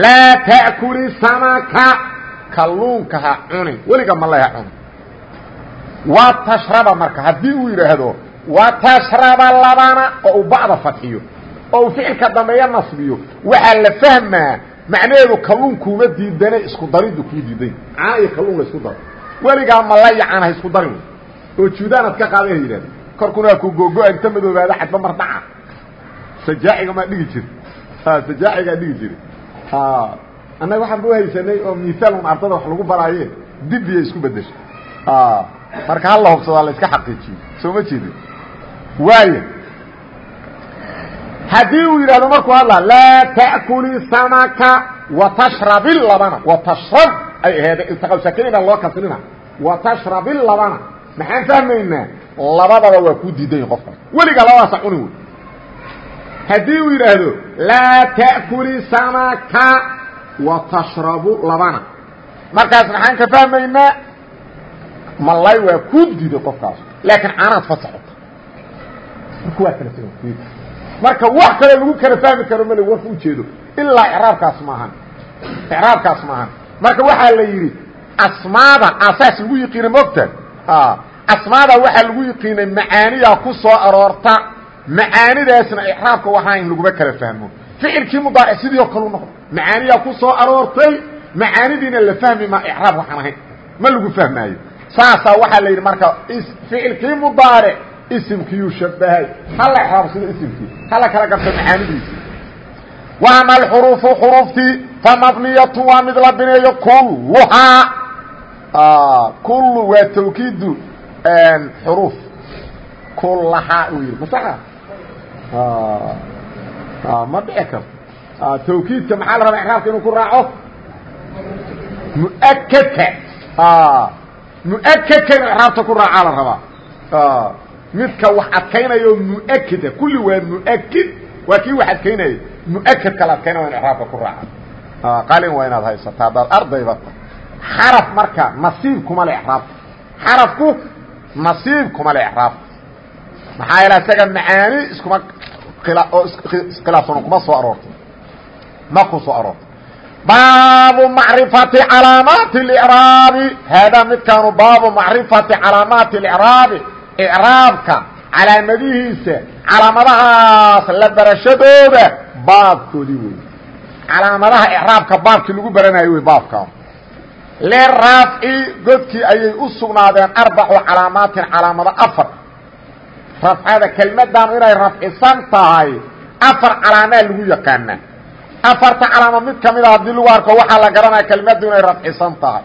Laa ta'kuli samaka kalluunka ha cunin weliga malay ha cunin waa tashraba marka haddii uu yidhaahdo wa tashraba labana oo uu bacda fadxiyo oo uu ficilka dambeeya nasbiyo. Waxaa la fahmaa macnaheedu kalluun kuuma diidane isku dariddu kuu diiday. Cana iyo kalluun la isku daro weligaa malayacan ha isku darin. Oo juudaanad ka qaaday ha yidhahda korkuna waa ku googo-a inta madoobaada xadba mar dhaca. Sajaaciga maa dhigi jir sajaacigaa dhigi jiri annaga waxaan bu haysanay oo miaal un ardada wax lagu baraaye dibiya isku bedesha marka hala hubsadaa la iska xaqiijiyo soo ma jeedin waaya haddii uu yidhahdo markuu hadlaa laa ta'kuli samaka watashrabi labana watashrab ay aheede iltiqaa sakinina loo kasrina watashrabi labana maxaan fahmaynaa labadaba waa kuu diidan yahi qofka weligaa labadaasa cuni wey haddii uu yidhaahdo laa ta'kuli samaka watashrabu labana markaas maxaan ka fahmaynaa malay waa kuu diiday qofkaas laakiin caanaad fasacota marka waa kala soo marka wax kale lagu kala fahmi karo male warka ujeedo ilaa icraabkaas maahan icraabkaas maahan marka waxaa la yidhi asmaada asaas lagu yiqiina mogta asmaada waxaa lagu yiqiinay macaaniyaa ku soo aroorta. Macaanidaasna icraabka waxaa in laguma kala fahmo. Ficilkii mudaaric sidii oo kalu noqdo macaaniyaa ku soo aroortay macaanidiina la fahmi maa icraab waxaan ahayn. Ma lagu fahmaayo saasaa waxaa la yidhi marka ficilkii mudaaric isimkiiyuu shabahay hala icraabo sida isimkii hala kala garto macaanidiisa waama alxuruufu xuruuftii famabniyatu waa mid la bineeyo kulluhaa kullu waa tawkiidu xuruuf. Kullahaa uu yidhi masaxa ma dhici karto. Tawkiidka maxaa la rabaa icraabka inuu ku raaco? Muakadka muakadka inuu icraabta ku raacaa la rabaa. Midka wax adkaynayo muakida kulli waa muakid waa kii wax adkaynaya muakadka la adkaynaya waa in icraabka ku raaca qalin waa inaad haysataa haddaad ardayba ta xaraf marka nasiib kuma le icraabta xarafku nasiib kuma le icraabta maxaa yeele isaga macaani iskuma oo iskhilaafsan kuma soo aroortay. Ma ku soo aroortay baabu macrifati calaamaati اlcraabi haadaa midkaanu baabu macrifati calaamaati اlcraabi icraabka calaamadihiisa calaamadahaas la barashadooda baabkoodii wey calaamadaha icraabka baabkii lagu baranayo wey baabkan. Lirafci godkii ayay u sugnaadeen arbacu calaamaatin calaamado afar. Rafcada kelmadan inay rafcisan tahay afar calaamaa lagu yaqaanaa afarta calaamo mid ka mida haddii lagu arko waxaa la garanaya kelmaddu inay rafcisan tahay.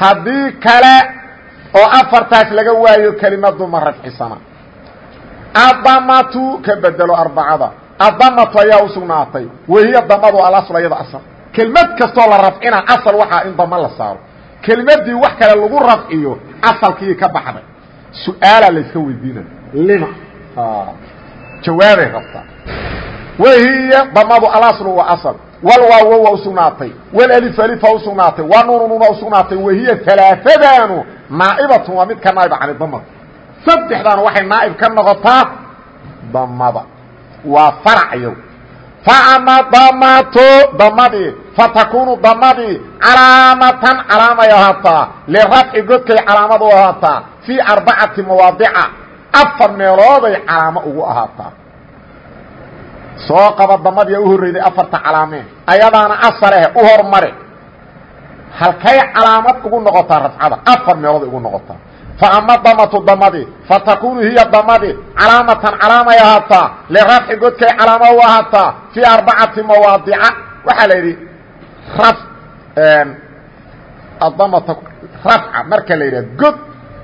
Haddii kale oo afartaas laga waayo kelimadu ma rafcisana. Adamatu ka bedelo arbacada. Adamatu ayaa u sugnaatay. Wahiya damadu alasl iyada asal. Kelmad kastoo la rafcina asal waxaa in dama la saaro. Kelimadii wax kale lagu rafciyo asalkii ka baxday. Su'aalaa layska weydiina lima. Jawaabay rabtaa wahiya damadu alaslu waa asal. Walwaawo waa usugnaatay walif alifa usugnaatay wa nuunu nuuna usugnaatay wahiya alaaadaanu naa'ibatun waa mid ka naaiba cani damada saddexdaana waxay naa'ib ka noqotaa damada waa faracyo faama damatu damadii fatakunu damadii calaamatan calaamay ahaataa. Lirafci godkay calaamad u ahaataa. Fii arbacati mawaadica. Afar meelooday calaamo ugu ahaataa soo qaba damadii u horreyday afarta calaameen ayadaana asal eh u hormare. Halkay calaamad ugu noqotaa rafcada afar meelooday ugu noqotaa. Faama damatu damadii fatakunu hiya damadii calaamatan calaamay ahaataa lirafci godkay calaamo u ahaataa fii arbacati mawaadica. Waxaa la yidhi raf adamata rafca marka la yidhahdo god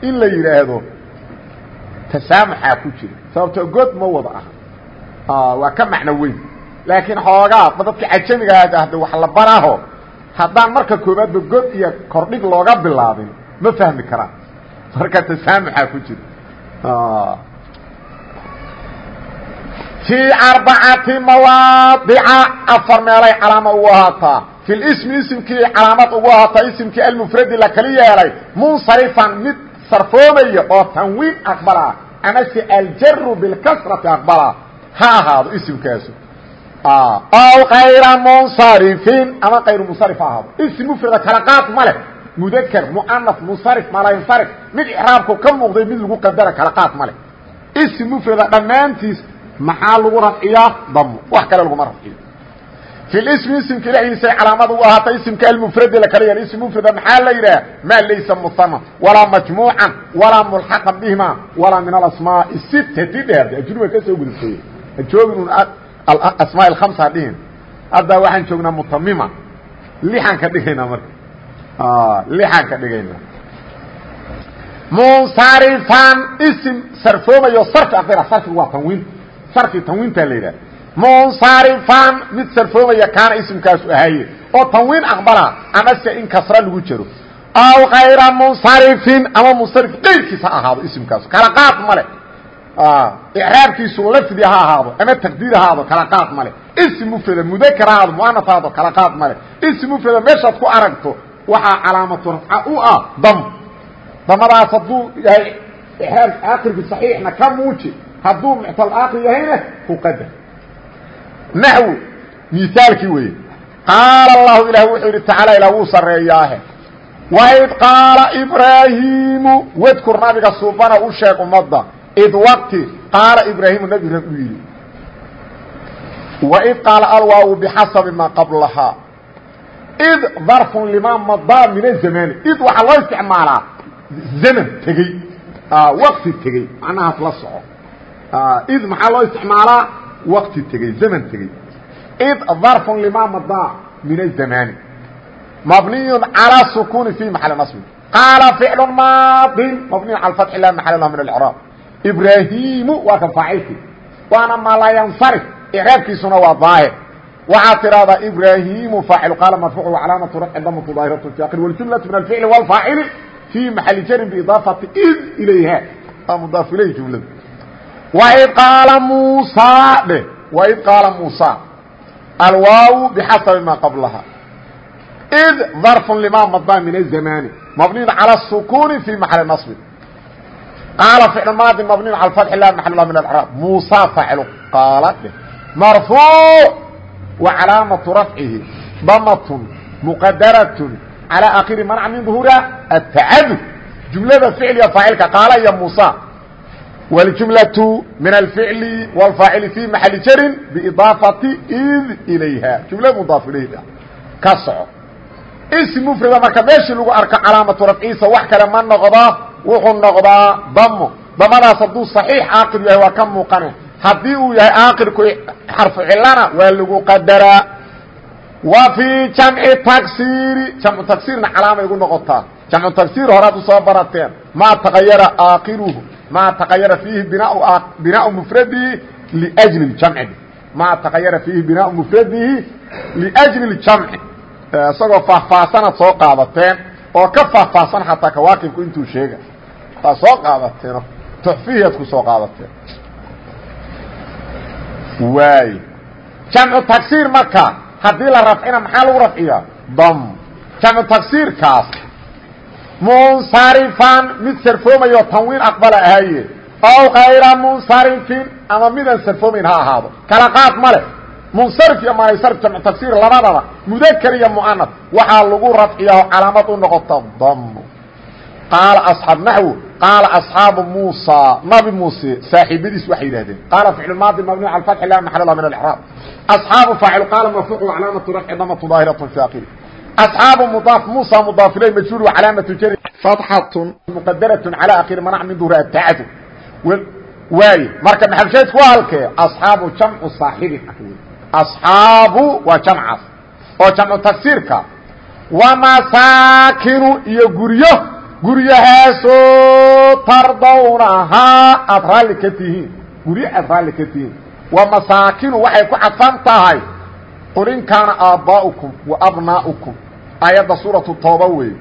in la yidhaahdo tasaamuxaa ku jira. Sababtoo god ma wada ah waa ka macno weyn. Laakiin xoogaa dadka cajamiga ahde wax la baraaho haddaan marka koobaadba god iyo kordhig looga bilaabin ma fahmi karaan. Marka tasaamuxaa ku jira. Fii arbacati mawaadica afar meelay calaamo ugu ahaataa. Fi lismi isimkii calaamad ugu ahaataa isimkii almufradi la kali yeelay munsarifan mid sarfoomaya oo tanwiin aqbala amase aljaru bilkasrati aqbala ha ahaado isimkaasu aw kayra munsarifin ama kayru munsarif ha ahaado ism mufrada kala qaad ma leh. Mudakr muanaf munsarif malansarif mid icraabku ka muuqday mid lagu qadara kala qaad ma leh. Ism mufrada dhammaantiis maxaa lagu rafciyaa? Damo wax kale laguma rafciyo. Fi ismi isimka dhexdiisay calaamad u isimka almufradi la kala yahay ism mufrada maxaa la yidhaha maa laysa muhana walaa majmuucan walaa mulxaqan bihima walaa min alasmaai sitati dheer ajruba ka soo gudubtay joogin asmaa alkhamsa dhihin. Hadda waxaan joognaa mutamima lixaan ka dhigaynaa marka. Lixaan ka dhigaynaa munsarifan isim sarfoomayo sarfi aqira sarfigu waa tanwiin. Sarfi tanwiintaa la yidhaha munsarifan mid sarfoomaya kaana isimkaasu ahaaye. Oo tanwiin aqbala amase in kasra lagu jaro. Aw kayra munsarifin ama munsarif qayrkiis ha ahaado isimkaasu. Kala qaad male icraabkiisu lafdi ha ahaado ama taqdiir ha ahaado kala qaad male ism mufrada mudakar ha ahaado muanaf ha ahaado kala qaad male ism mufrada meeshaad ku aragto waxaa calaamatu rafca u ah dam damadaas hadduu yahay ixraab aakhirki saxiixna ka muuji hadduu muctal aakhir yahayna ku qadar naxwu misaalkii weeye qaala allahu ilah wuxuu yidhi tacaala ilah wuu sarreeyaahe waid qaala ibraahiimu wadkur nabiga suubana u sheeg ummadda id waqti qaala ibraahimu nabi rab uu yidhi waid qaala alwaawu bixasabi maa qablahaa id darfun limaa madaa min azamaani id waxaa loo isticmaalaa zaman tegey waqti tegey macnahaas la soco id maxaa loo isticmaalaa waqti tegey zaman tegey id darfun limaa madaa min azamaani mabniy calى sukuni fi maxali naصbi qaala ficlu maadin mabniy cala fatxi la maxal lah min acraab ibraahimu waa kan faacilkii waana malayansarif icraabkiisuna waa daahir waxaad tidahdaa ibraahimu faacilu qaala marfuucu calaamatu rafci damatu daahiratu fi akir wاljumlaةu min alficli wاlfaacili fii maxali jarin biidaafati id ilayha waa mudaaf ilayh jumlada waid qaala muusa dheh waid qaala muusa alwaaw bixasabi maa qablaha id ظarف lma madى min الزmاn mabniy calى الsukuni fi maxali naصbi qaala ficl maadi mabniy calى fathi la maxal lah min اcraab muusa faacil qaala dheh marfuuc wa calaamaةu rafcihi damt muqadaraة calى akiri manc min ظuhuriha الtacadud jumlada ficliga faacilka qaala iyo muusa wاljumlaة min alficli wاlfaacili fi maxali jarin biidaafati id ilayha jumla mudaaf ilayh ka soco ism mfrada marka meeshii lagu arko calaamatu rafciisa wax kale ma noqdo wuxuu noqdaa damo damadaas hadduu صaxiix aaqil yahay waa ka muuqane haddii uu yahay aaqilku xarfu cilana waa lagu qadaraa wa fii jamci tagsiri jamcu tagsiirna calaamay gu noqotaa jamcu tagsiir horaad usoo barateen maa taqayara aakiruhu maa taqayara fiihi binaau mufradihi ljli jamci maa taqayara fiihi binaau mufradihi liأjli اjamci isagoo faahfaahsanaad soo qaadateen oo ka faahfaahsan xataa kawaakibku intuu sheega. Waa soo qaadateeno tuxfihiyaad ku soo qaadateen waay jamcu tagsiir marka haddii la rafcina maxaa lagu rafciyaa? Dam. Jamcu tagsiirkaas munsarifan mid sarfoomayo tanwiin aqbala ahaye aw kayra munsarifin ama midaan sarfoomayn ha ahaado. Kala qaad ma leh munsarif iyo maanaysarif jamcu tagsiir labadaba mudakar iyo mu'anad. Waxaa lagu rafciyaa calaamad u noqota dam qaala asxaab naxwu qaala asxaabu muusa nabi muuse saaxiibadiis waxay yidhahdeen qaala ficlu maadi mabni cala fatxi la maxal lah min alcraab asxaabu faacil qaala marfuucu calaamatu rafci damatu daahiratu fi akhiri asxaabu mudaaf muusa mudaaf ilay majhuul wa calaamatu jari. Fatxatun muqadaratun cala akhiri manac min duhri atacadu waaye marka maxalshaydku waa halkee asxaabu jamcu saaxibin ah wey asxaabu waa jamcaas oo jamcu tafsiirka. Wa masaakinu iyo guryo guryahaasoo tardawnahaa aad raalli ka tihiin. Guryo aad raalli ka tihiin. Wa masaakinu waxay ku cadfan tahay qul in kaana aabbaa'ukum wa abnaa'ukum aayadda suuratu tooba weeye.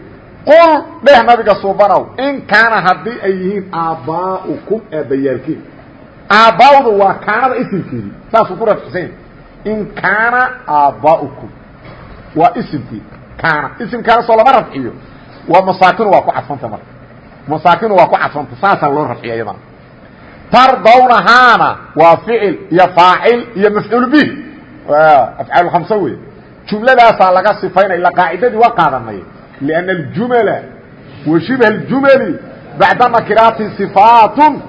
Qul dheh nabiga suubanow in kaana haddii ay yihiin aabbaa'ukum aabbayaalkiin aabbaa'du waa kaanada isimkeedii saasuu ku in kaana aabbaa'ukum waa isimkii kaana isimkaana soo lama rafciyo waa masaakinu waa ku cadfanta marka masaakinu waa ku cadfanta saasaa loo rafciya iyadana tardawnahaana waa ficil iyo faacil iyo mafcuul bih afcaal khamse wey jumladaasaa laga sifaynaya ila qaacidadii waa qaadanay lianna aljumala wa shibha aljumali bacda nakiraati sifaatun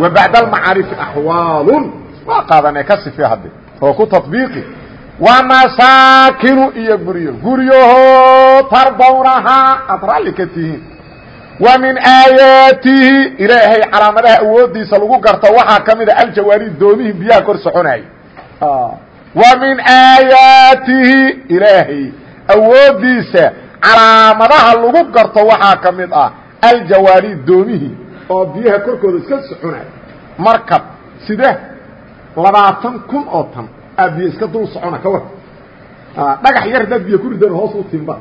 wa bacda almacaarifi axwaalun waa qaadanay ka sife hadde oo ku tabiiqi wamasaakinu iyo guryo. Guryaho tardawnahaa aad raalli ka tihiin. Wa min aayaatihi ilaahay calaamadaha awooddiisa lagu garto waxaa ka mida aljawaari doomihii biyaha kor soconayay wa min aayaatihi ilaahay awooddiisa calaamadaha lagu garto waxaa ka mid ah aljawaari doomihii oo biyaha korkooda iska soconaya markab side labaatan kun oo tan. Aa biyo iska dul socona ka war. Dhagax yar haddaad biyo ku ridan hoos u timba.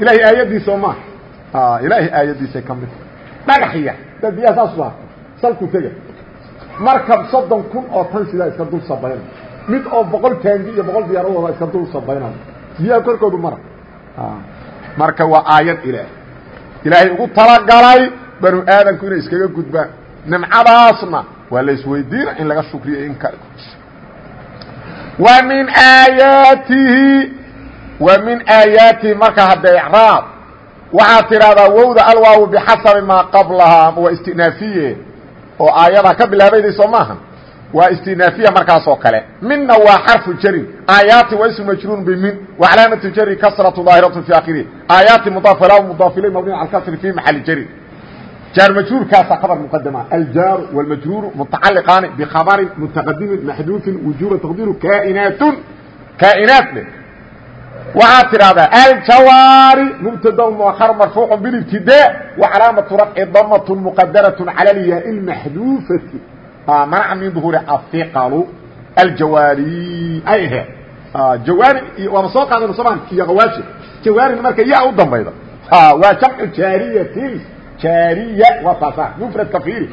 Ilaahay aayaddiisa maaha ilaahay aayaddiisay ka mid dhagax yar haddaad biyaha saas u arto salku tega. Markab soddon kun oo tan sidaa iska dul sabayna mid oo boqol taangi iyo boqol diyaaradooda iska dul sabaynaya. Biyaha korkoodu mara. Marka waa aayad ilaahay. Ilaahay ugu talagalay banu aadamku inay iskaga gudbaan. Nimcadaasna waa la isweydiina in laga shukriyo in kale wa min aayaatihi wa min aayaatihi marka hadda icraab waxaad tidhahdaa wowda alwaawu bixasabi maa qablahaa waa istinaafiye oo aayada ka bilaabayday soo maaha waa istinaafiya markaas oo kale. Minna waa xarfu jarin aayaati waa ismu majruun bimin wa calaamatu jari kasratu daahiratu fi akhirihi aayaati mudaaf ilaa mabniun cala kasri maxali jari jaar majruurkaasa khabar muqadama aljaaru wاlmajruuru mutacaliqaani bkhabarin mutaqadimin maxduufin wujuba taqdiru kaainaatun kaainaat leh waxaad tidhahdaa aljawaari mubtada muakar marfuucu bilibtidaa wa calaamatu rafci damatun muqadaratun cala lyaa lmaxduufati manaca min duhuuri ahiqalu aljawaari ay aheed jawaari waana soo qaadayna somaan iyo kawaashi jawaarin marka yaa u dambayda waa jamcu jaariyatin jaariya waa saasa mufradka fiiri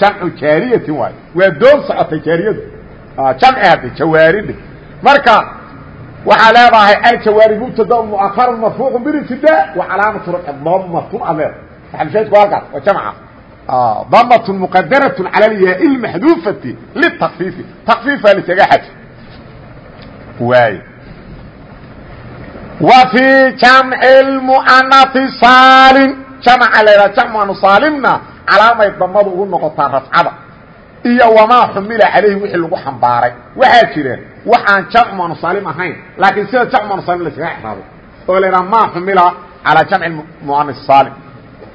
jamcu jaariyatin waayo waa doon socotay jaariyadu jamci hadde jawaaridhe marka waxaa leedahay aljawaari mubtada muaharu marfuucu bilibtidaa wa calaamatu damatun adeer maxalshaydku halkaas waa jamca damatun muqadaratun cala alyaai lmaxduufati litakfiifi takfiifa lisaga xaj waay wa fii jamci lmu'anati saalim jamca la yidhaha jamcu saalimna calaamay damadu ugu noqotaa rafcada. Iyo wamaa xumila calayhi wixii lagu xambaaray. Waxaa jira waxaan jamcu anusaalim ahayn laakiin sida jamcu anusaalim laskaga exraabay oo la yidhaha maa xumila calaa jamci muanas saalim.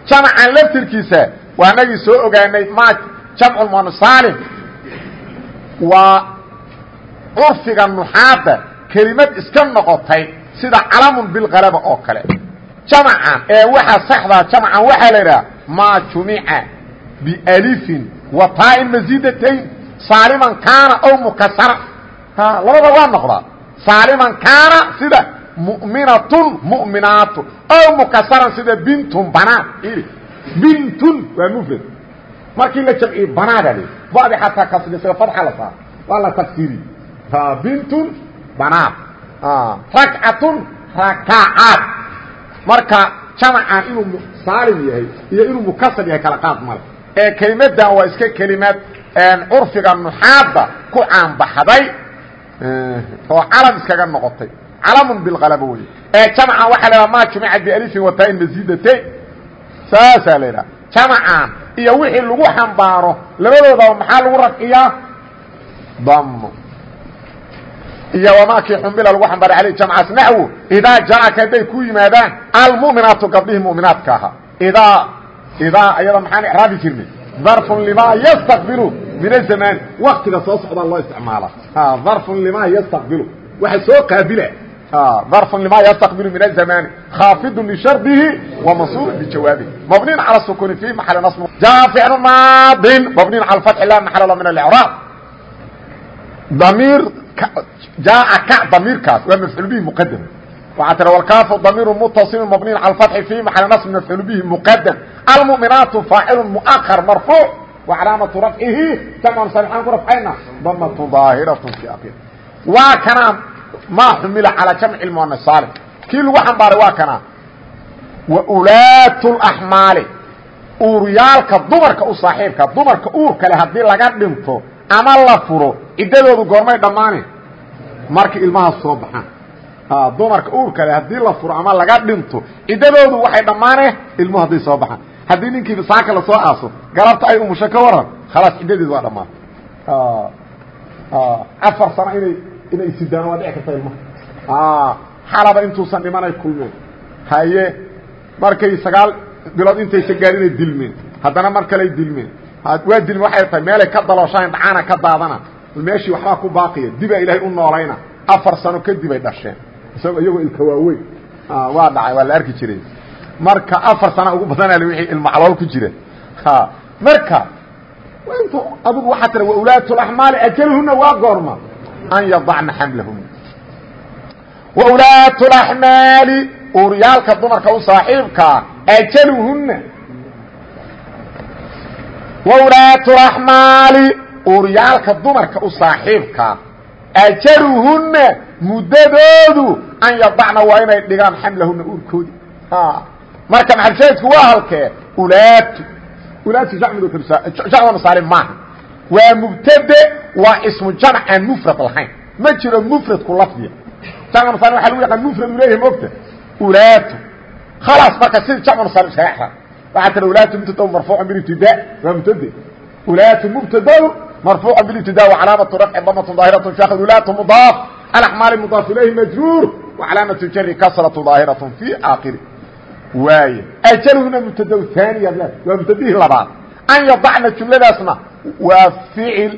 Jamcan laftirkiisa waa nagii soo ogaanay ma jamcu muanasaalim waa curfiga nuxaadda kelimad iska noqotay sida jamcan ee waxa saxdaa jamcan waxaa la idhaha maa jumica bialifin wa taa-in masiidatayn saaliman kaana ow mukasara labada waa noqdaa. Saaliman kaana sida mu'minatun mu'minaatu oo mukasaran sida bintun banaad iri bintun waa mufrad. Markii la jamciyo banaadaa le badi xataa kasrisay fadxa la saar waa la tafsiiri bintun banaad. Rakcatun rakacaad marka jamcan inuu saalim yahay iyo inuu mukasar yahay kala qaad male. Ee kelimadan waa iska kelimaad curfiga nuxaadda ku caanbaxday oo calam iskaga noqotay. Calamun bilqalaba wey ee jamcan waxaa la haha ma jumica bialifin wataa-in masiidatayn saasaa la idhaha jamcan iyo wixii lagu xambaaro labadoodaba maxaa lagu rafciyaa? Damo iyo wamaakii xumila lagu xambaaray aleyh jamcaas naxwo idaa jaaka hadday ku yimaadaan almu'minaatu gabdhihii mu'minaadka ahaa. Idaa idaa ayada maxaan icraabi jirnay darfun limaa yastaqbilu min azamaan waktiga soo socdaa loo isticmaala. Darfun limaa yastaqbilu waxa soo qaabila. Darfun limaa yastaqbilu min azamaani khaafidun lishardihi wa mansuubun bijawaabihi mabniin cala sukuni fi maxali nasb. Jaa ficlu maadin. Mabniin cala fatxi la maxala la min alicraab damiir jaaca ka damiirkaas waa mafcuul bihi muqadam waxaa tira walkaafu damiiru mutaصilu mabniin cala fatxi fi maxali nasb mafcuul bihi muqadam almu'minaatu faacilu mu'ahar marfuuc wa calaamatu rafcihi jamcan sarxaan ku rafcayna. Damatu daahiratu fi akhir waa kanaa maa xumila calaa jamci muana saalim kii lagu xambaaray waa kanaa wa ulaatu laxmaali uuryaalka dumarka u saaxiibka dumarka uur kale haddii laga dhinto ama la furo ciddadoodu goormay dhammaane. Markii ilmahaas soo baxaan. Dumarka uur kale haddii la furo ama laga dhinto ciddadoodu waxay dhammaane ilmuhu hadday soo baxaan. Haddii ninkii saaka la soo aaso galabta ay umusho ka waran khalaas ciddadeedu waa dhammaatay afar sano inay inay sidaan waa dhici karta ilmaha xalaba intuusan dhimanay kulmeen. Haye markay sagaal bilood intaysan gaarin inay dilmeen. Haddana mar kaley dilmeen waa dilme waxay tahay meelay ka dalooshaan dhacaana ka daadana. Meeshii waxbaa ku baaqiya dibaa ilaahay u noolayna. Afar sano kadib ay dhasheen. Isagoo iyagoo ilka waaweyn. Waa dhacay waa la arki jiray. Marka afar sana ugu badanal wixii ilmo calool ku jira. Marka intu adugu waxaa tira waulaatu laxmaali ajaluhuna waa goorma an yadacna xamlahuna waulaatu laxmaali uuryaalka dumarka u saaxiibkaa ajaluhuna waulaatu laxmaali uuryaalka dumarka u saaxiibkaa ajaluhuna muddadoodu an yadacna waa inay dhigaan xamlahuna uurkoodi. Marka maxalshaydku waa halkee ulaatu. Ulaatu jacmadu saalim maaha. Waa mubtade waa ismu jamc aan mufrad lahayn. Ma jiro mufradku lafdiya jamcu salim waa lagu yaqaan mufrad u leeyahay mogta ulaatu. Khalaas marka sida jamcu salim iskaga xran waxaa tira ulaatu mubtada marfuucan bilibtidaa waa mubtade ulaatu mubtada marfuuca bilibtidaa wa calaamatu rafci damatu daahiratu fi akhir ulaatu mudaaf. Alaxmaali mudaaf ilayhi majruur wa calaamatu jari kasratu daahiratu fi aakhiri. Waay ajalhuna mubtada aaniya waa mubtadihii labaad. An yadacna jumladaasna waa ficil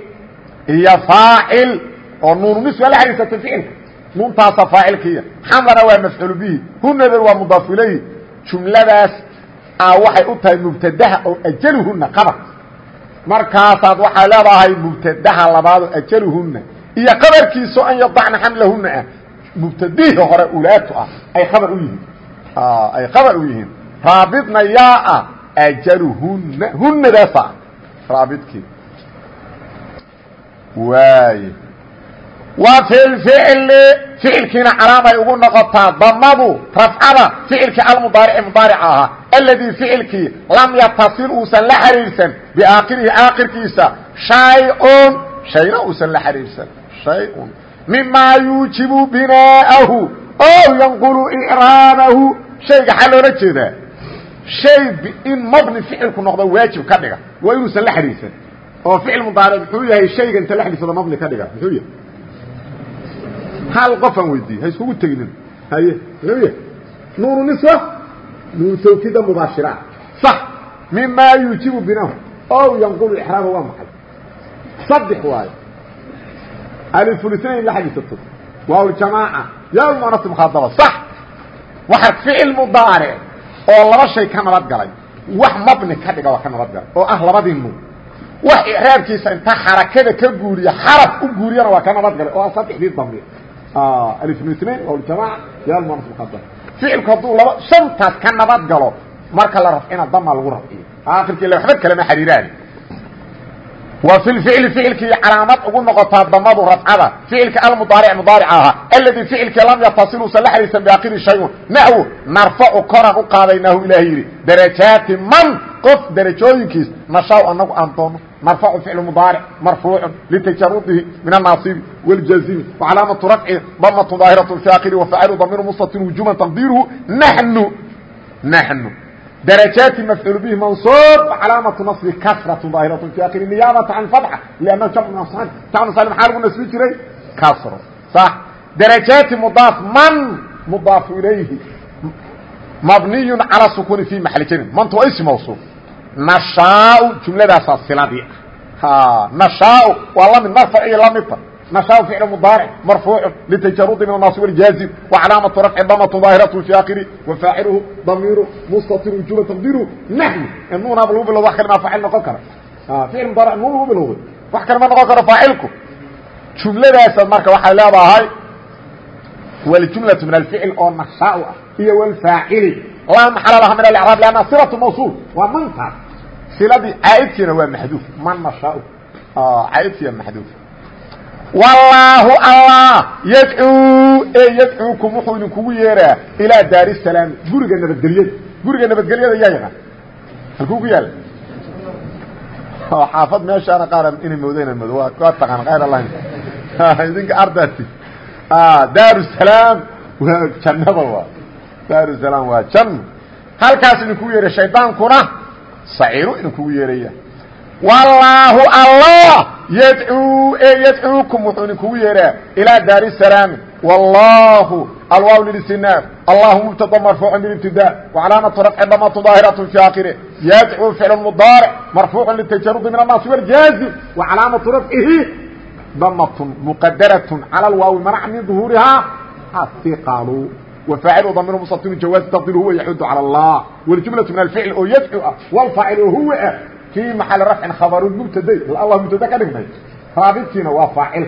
iyo faacil oo nuununis waa la xariirsatay ficilka nuuntaasa faacilkiiya. Xamlana waa mafcuul bihi. Hunada waa mudaaf ilayhi. Jumladaas waxay u tahay mubtadaha oo ajalhuna qabar markaasaad waxay leedahay mubtadaha labaadoo ajalhuna iyo qabarkiiso an yadacna xamlahuna ah. Mubtadihii hore ulaatu ah ay khabar u yihiin. Ay khabar u yihiin. Raabidna yaa ah ajaluhuna hunadaasa raabidkii. Waay wa fi lficli ficilkiina calaamay ugu noqotaa damadu rafcada ficilkii almudaarici mudaarica ahaa aladii ficilkii lam yatasil uusan la xiriirsan biaakhirihi aakhirkiisa shay-un shayna uusan la xiriirsan shay-un. Mimaa yuujibu binaa'ahu o yanqulu icraabahu shayga xaa loola jeedaa shay in mabni ficilku noqdo waajib ka dhiga waa inuusan la xiriirsan oo ficil mudaaric muxuu yahay shayga inta la xidhiirsado mabni ka dhiga muxuu yahay hal qofaan weydiiyey ha iskugu teginin haye yahay nuunu niswa nuunu tawkiida mubaashira. Sax mimaa yuujibu binahu o yanqulu icraaba waa maxay? Saddex waayo. Alifulitnayn la xidhiirsato waaw jamaaca. Yaa muanasi mukhaadaba sax. Waxa ficil mudaaric oo laba shay ka nabad galay. Wax mabni ka dhiga waa ka nabad galay oo ah labadii nuun wax icraabkiisa inta xarakada ka guuriya xaraf u guuriyana waa ka nabad galay oo ah saddexdii damiir alifnu itnain waljamaca yalmunas muqadam ficilku hadduu laba shantaas ka nabad galo marka la rafcina dama lagu rafciyo aakirka ila waxba kalama xariiraan wa fi lficli ficilkii calaamad ugu noqotaa damadu rafcada ficilka almudaaric mudaaric ahaa alladii ficilkii lam yatasil usan la xariirsan biakiri shayun naxwu narfacu koran u qaadaynaahu ilaah yidhi darajaati man qof darajooyinkiis nashaa anagu aan doono narfacu ficlu mudaaric marfuucu litajarudihi min annaasibi wاljazimi wacalaamatu rafci damatu daahiraة fi akiri wafacilu damiru mustatir wujuban taqdiiruhu nanu nanu darajaati mafcuul bihi mansuub calaamatu naصbi kasratu daahiraة fi akiri niyaabata can fatxa lannahu jamcu jamcu sali maxaa lagu nasbi jiray kasro sax darajaati mudaaf man mudaafu ilayhi Mabniy calى sukuni fi maxali jarin mantu waa ism mawsuuf. Nashaa jumladaasaa siladii ah nashaa waa la mid marfac iyo lamidta nashaa ficl mudaaric marfuucu litajarudi min annaasi wاljaazim wacalaamatu rafci damatu daahiratu fi akiri wafaaciluhu damiiru mustatir wujuba taqdiru naxwi in nuunaaba lagu bilowda wax kale maa faacil noqon kara. Ficil mudaaric nuun lagu bilowday wax kale ma noqon karo faacilku. Jumladaasa marka waxay leedahay waljumlaةu min alficil oo nashaa ah iyo wlfaacili laa maxala laha min alcraab lanna silatu mawsuul. Waa mantaas siladii caaidkiina waa maxduuf. Man nashaa caaidkiia maxduuf. Wallaahu allah! Yadcuu e yadcuukum wuxuu idinkugu yeeraa ilaa daari salaami guriga nabadgelyada. Guriga nabadgelyada yaa yaqaan halkuu ku yaalla xaafad meeshaana qaar inay moodo inaan moodo. Waa taqaan kayr allah *laughs* idinka ardaasi daaru salaam waa jannada waa. Daaru salaam waa janno halkaas idinkugu yeeray shaydaankuna saciiru idinkugu yeeraya wallaahu allah yadcuu e yadcuukum wuxuu idinkugu yeeraa ilaa daari salaami wallaahu alwaaw lilistinaaf allahu mubtada marfuucu bilibtidaa wacalaamatu rafci damatu daahiratu fi aakire yadcuu ficlu mudaaric marfuucu litajarudi min annaasi waljaazim wacalaamatu rafcihi damatun muqadaratun cala alwaawi manac min duhuurihaa asiqalu وفاaعل ضمير مsطر جواaز تقدير huو يحud على الله والجملة من الفعل oo يدعو ah والفاaعل oo huو ah في محل رفع خبر مبتd الله مبتd ka dhignay raabطkiina waa فاaعل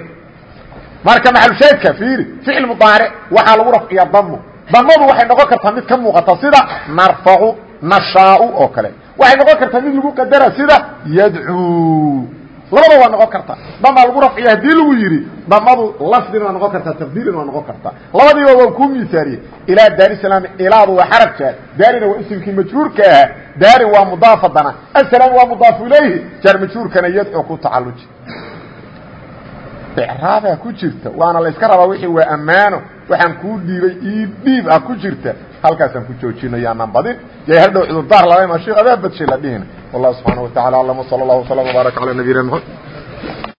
marka محلشheedka فiiri فiعل مضاaرع waxaa lagu رفciya dmo dmadu waxay noqon kartaa mid ka muuqata sida نرفع نشhاaء oo kale waxay noqon kartaa mid lagu qadara sida يdعو labada waa noqon karta. Damaa lagu rafciya haddii lagu yidhi damadu lafdina waa noqon kartaa taqdiirina waa noqon kartaa labadiiba waa kuu misaariyey ilaa daari salaam ilaadu waa xarafka daarina waa isimkii majruurka ahaa daari waa mudaafadana. Asalaam waa mudaafu ilayhi jaar majruurkana yadcu ku tacaluji icraabaa ku jirta waana layska rabaa wixii waa ammaano. Waxaan kuu dhiibay ii dhiib ah ku jirta halkaasaan ku joojinayaa nambadin ya hardhow cudurdaar lala imaan sheekh abaabad la dhihina wallahu subxaanaه wa tacala aclam w sala اllah wslam wbaarak calaa nabiyina mxamed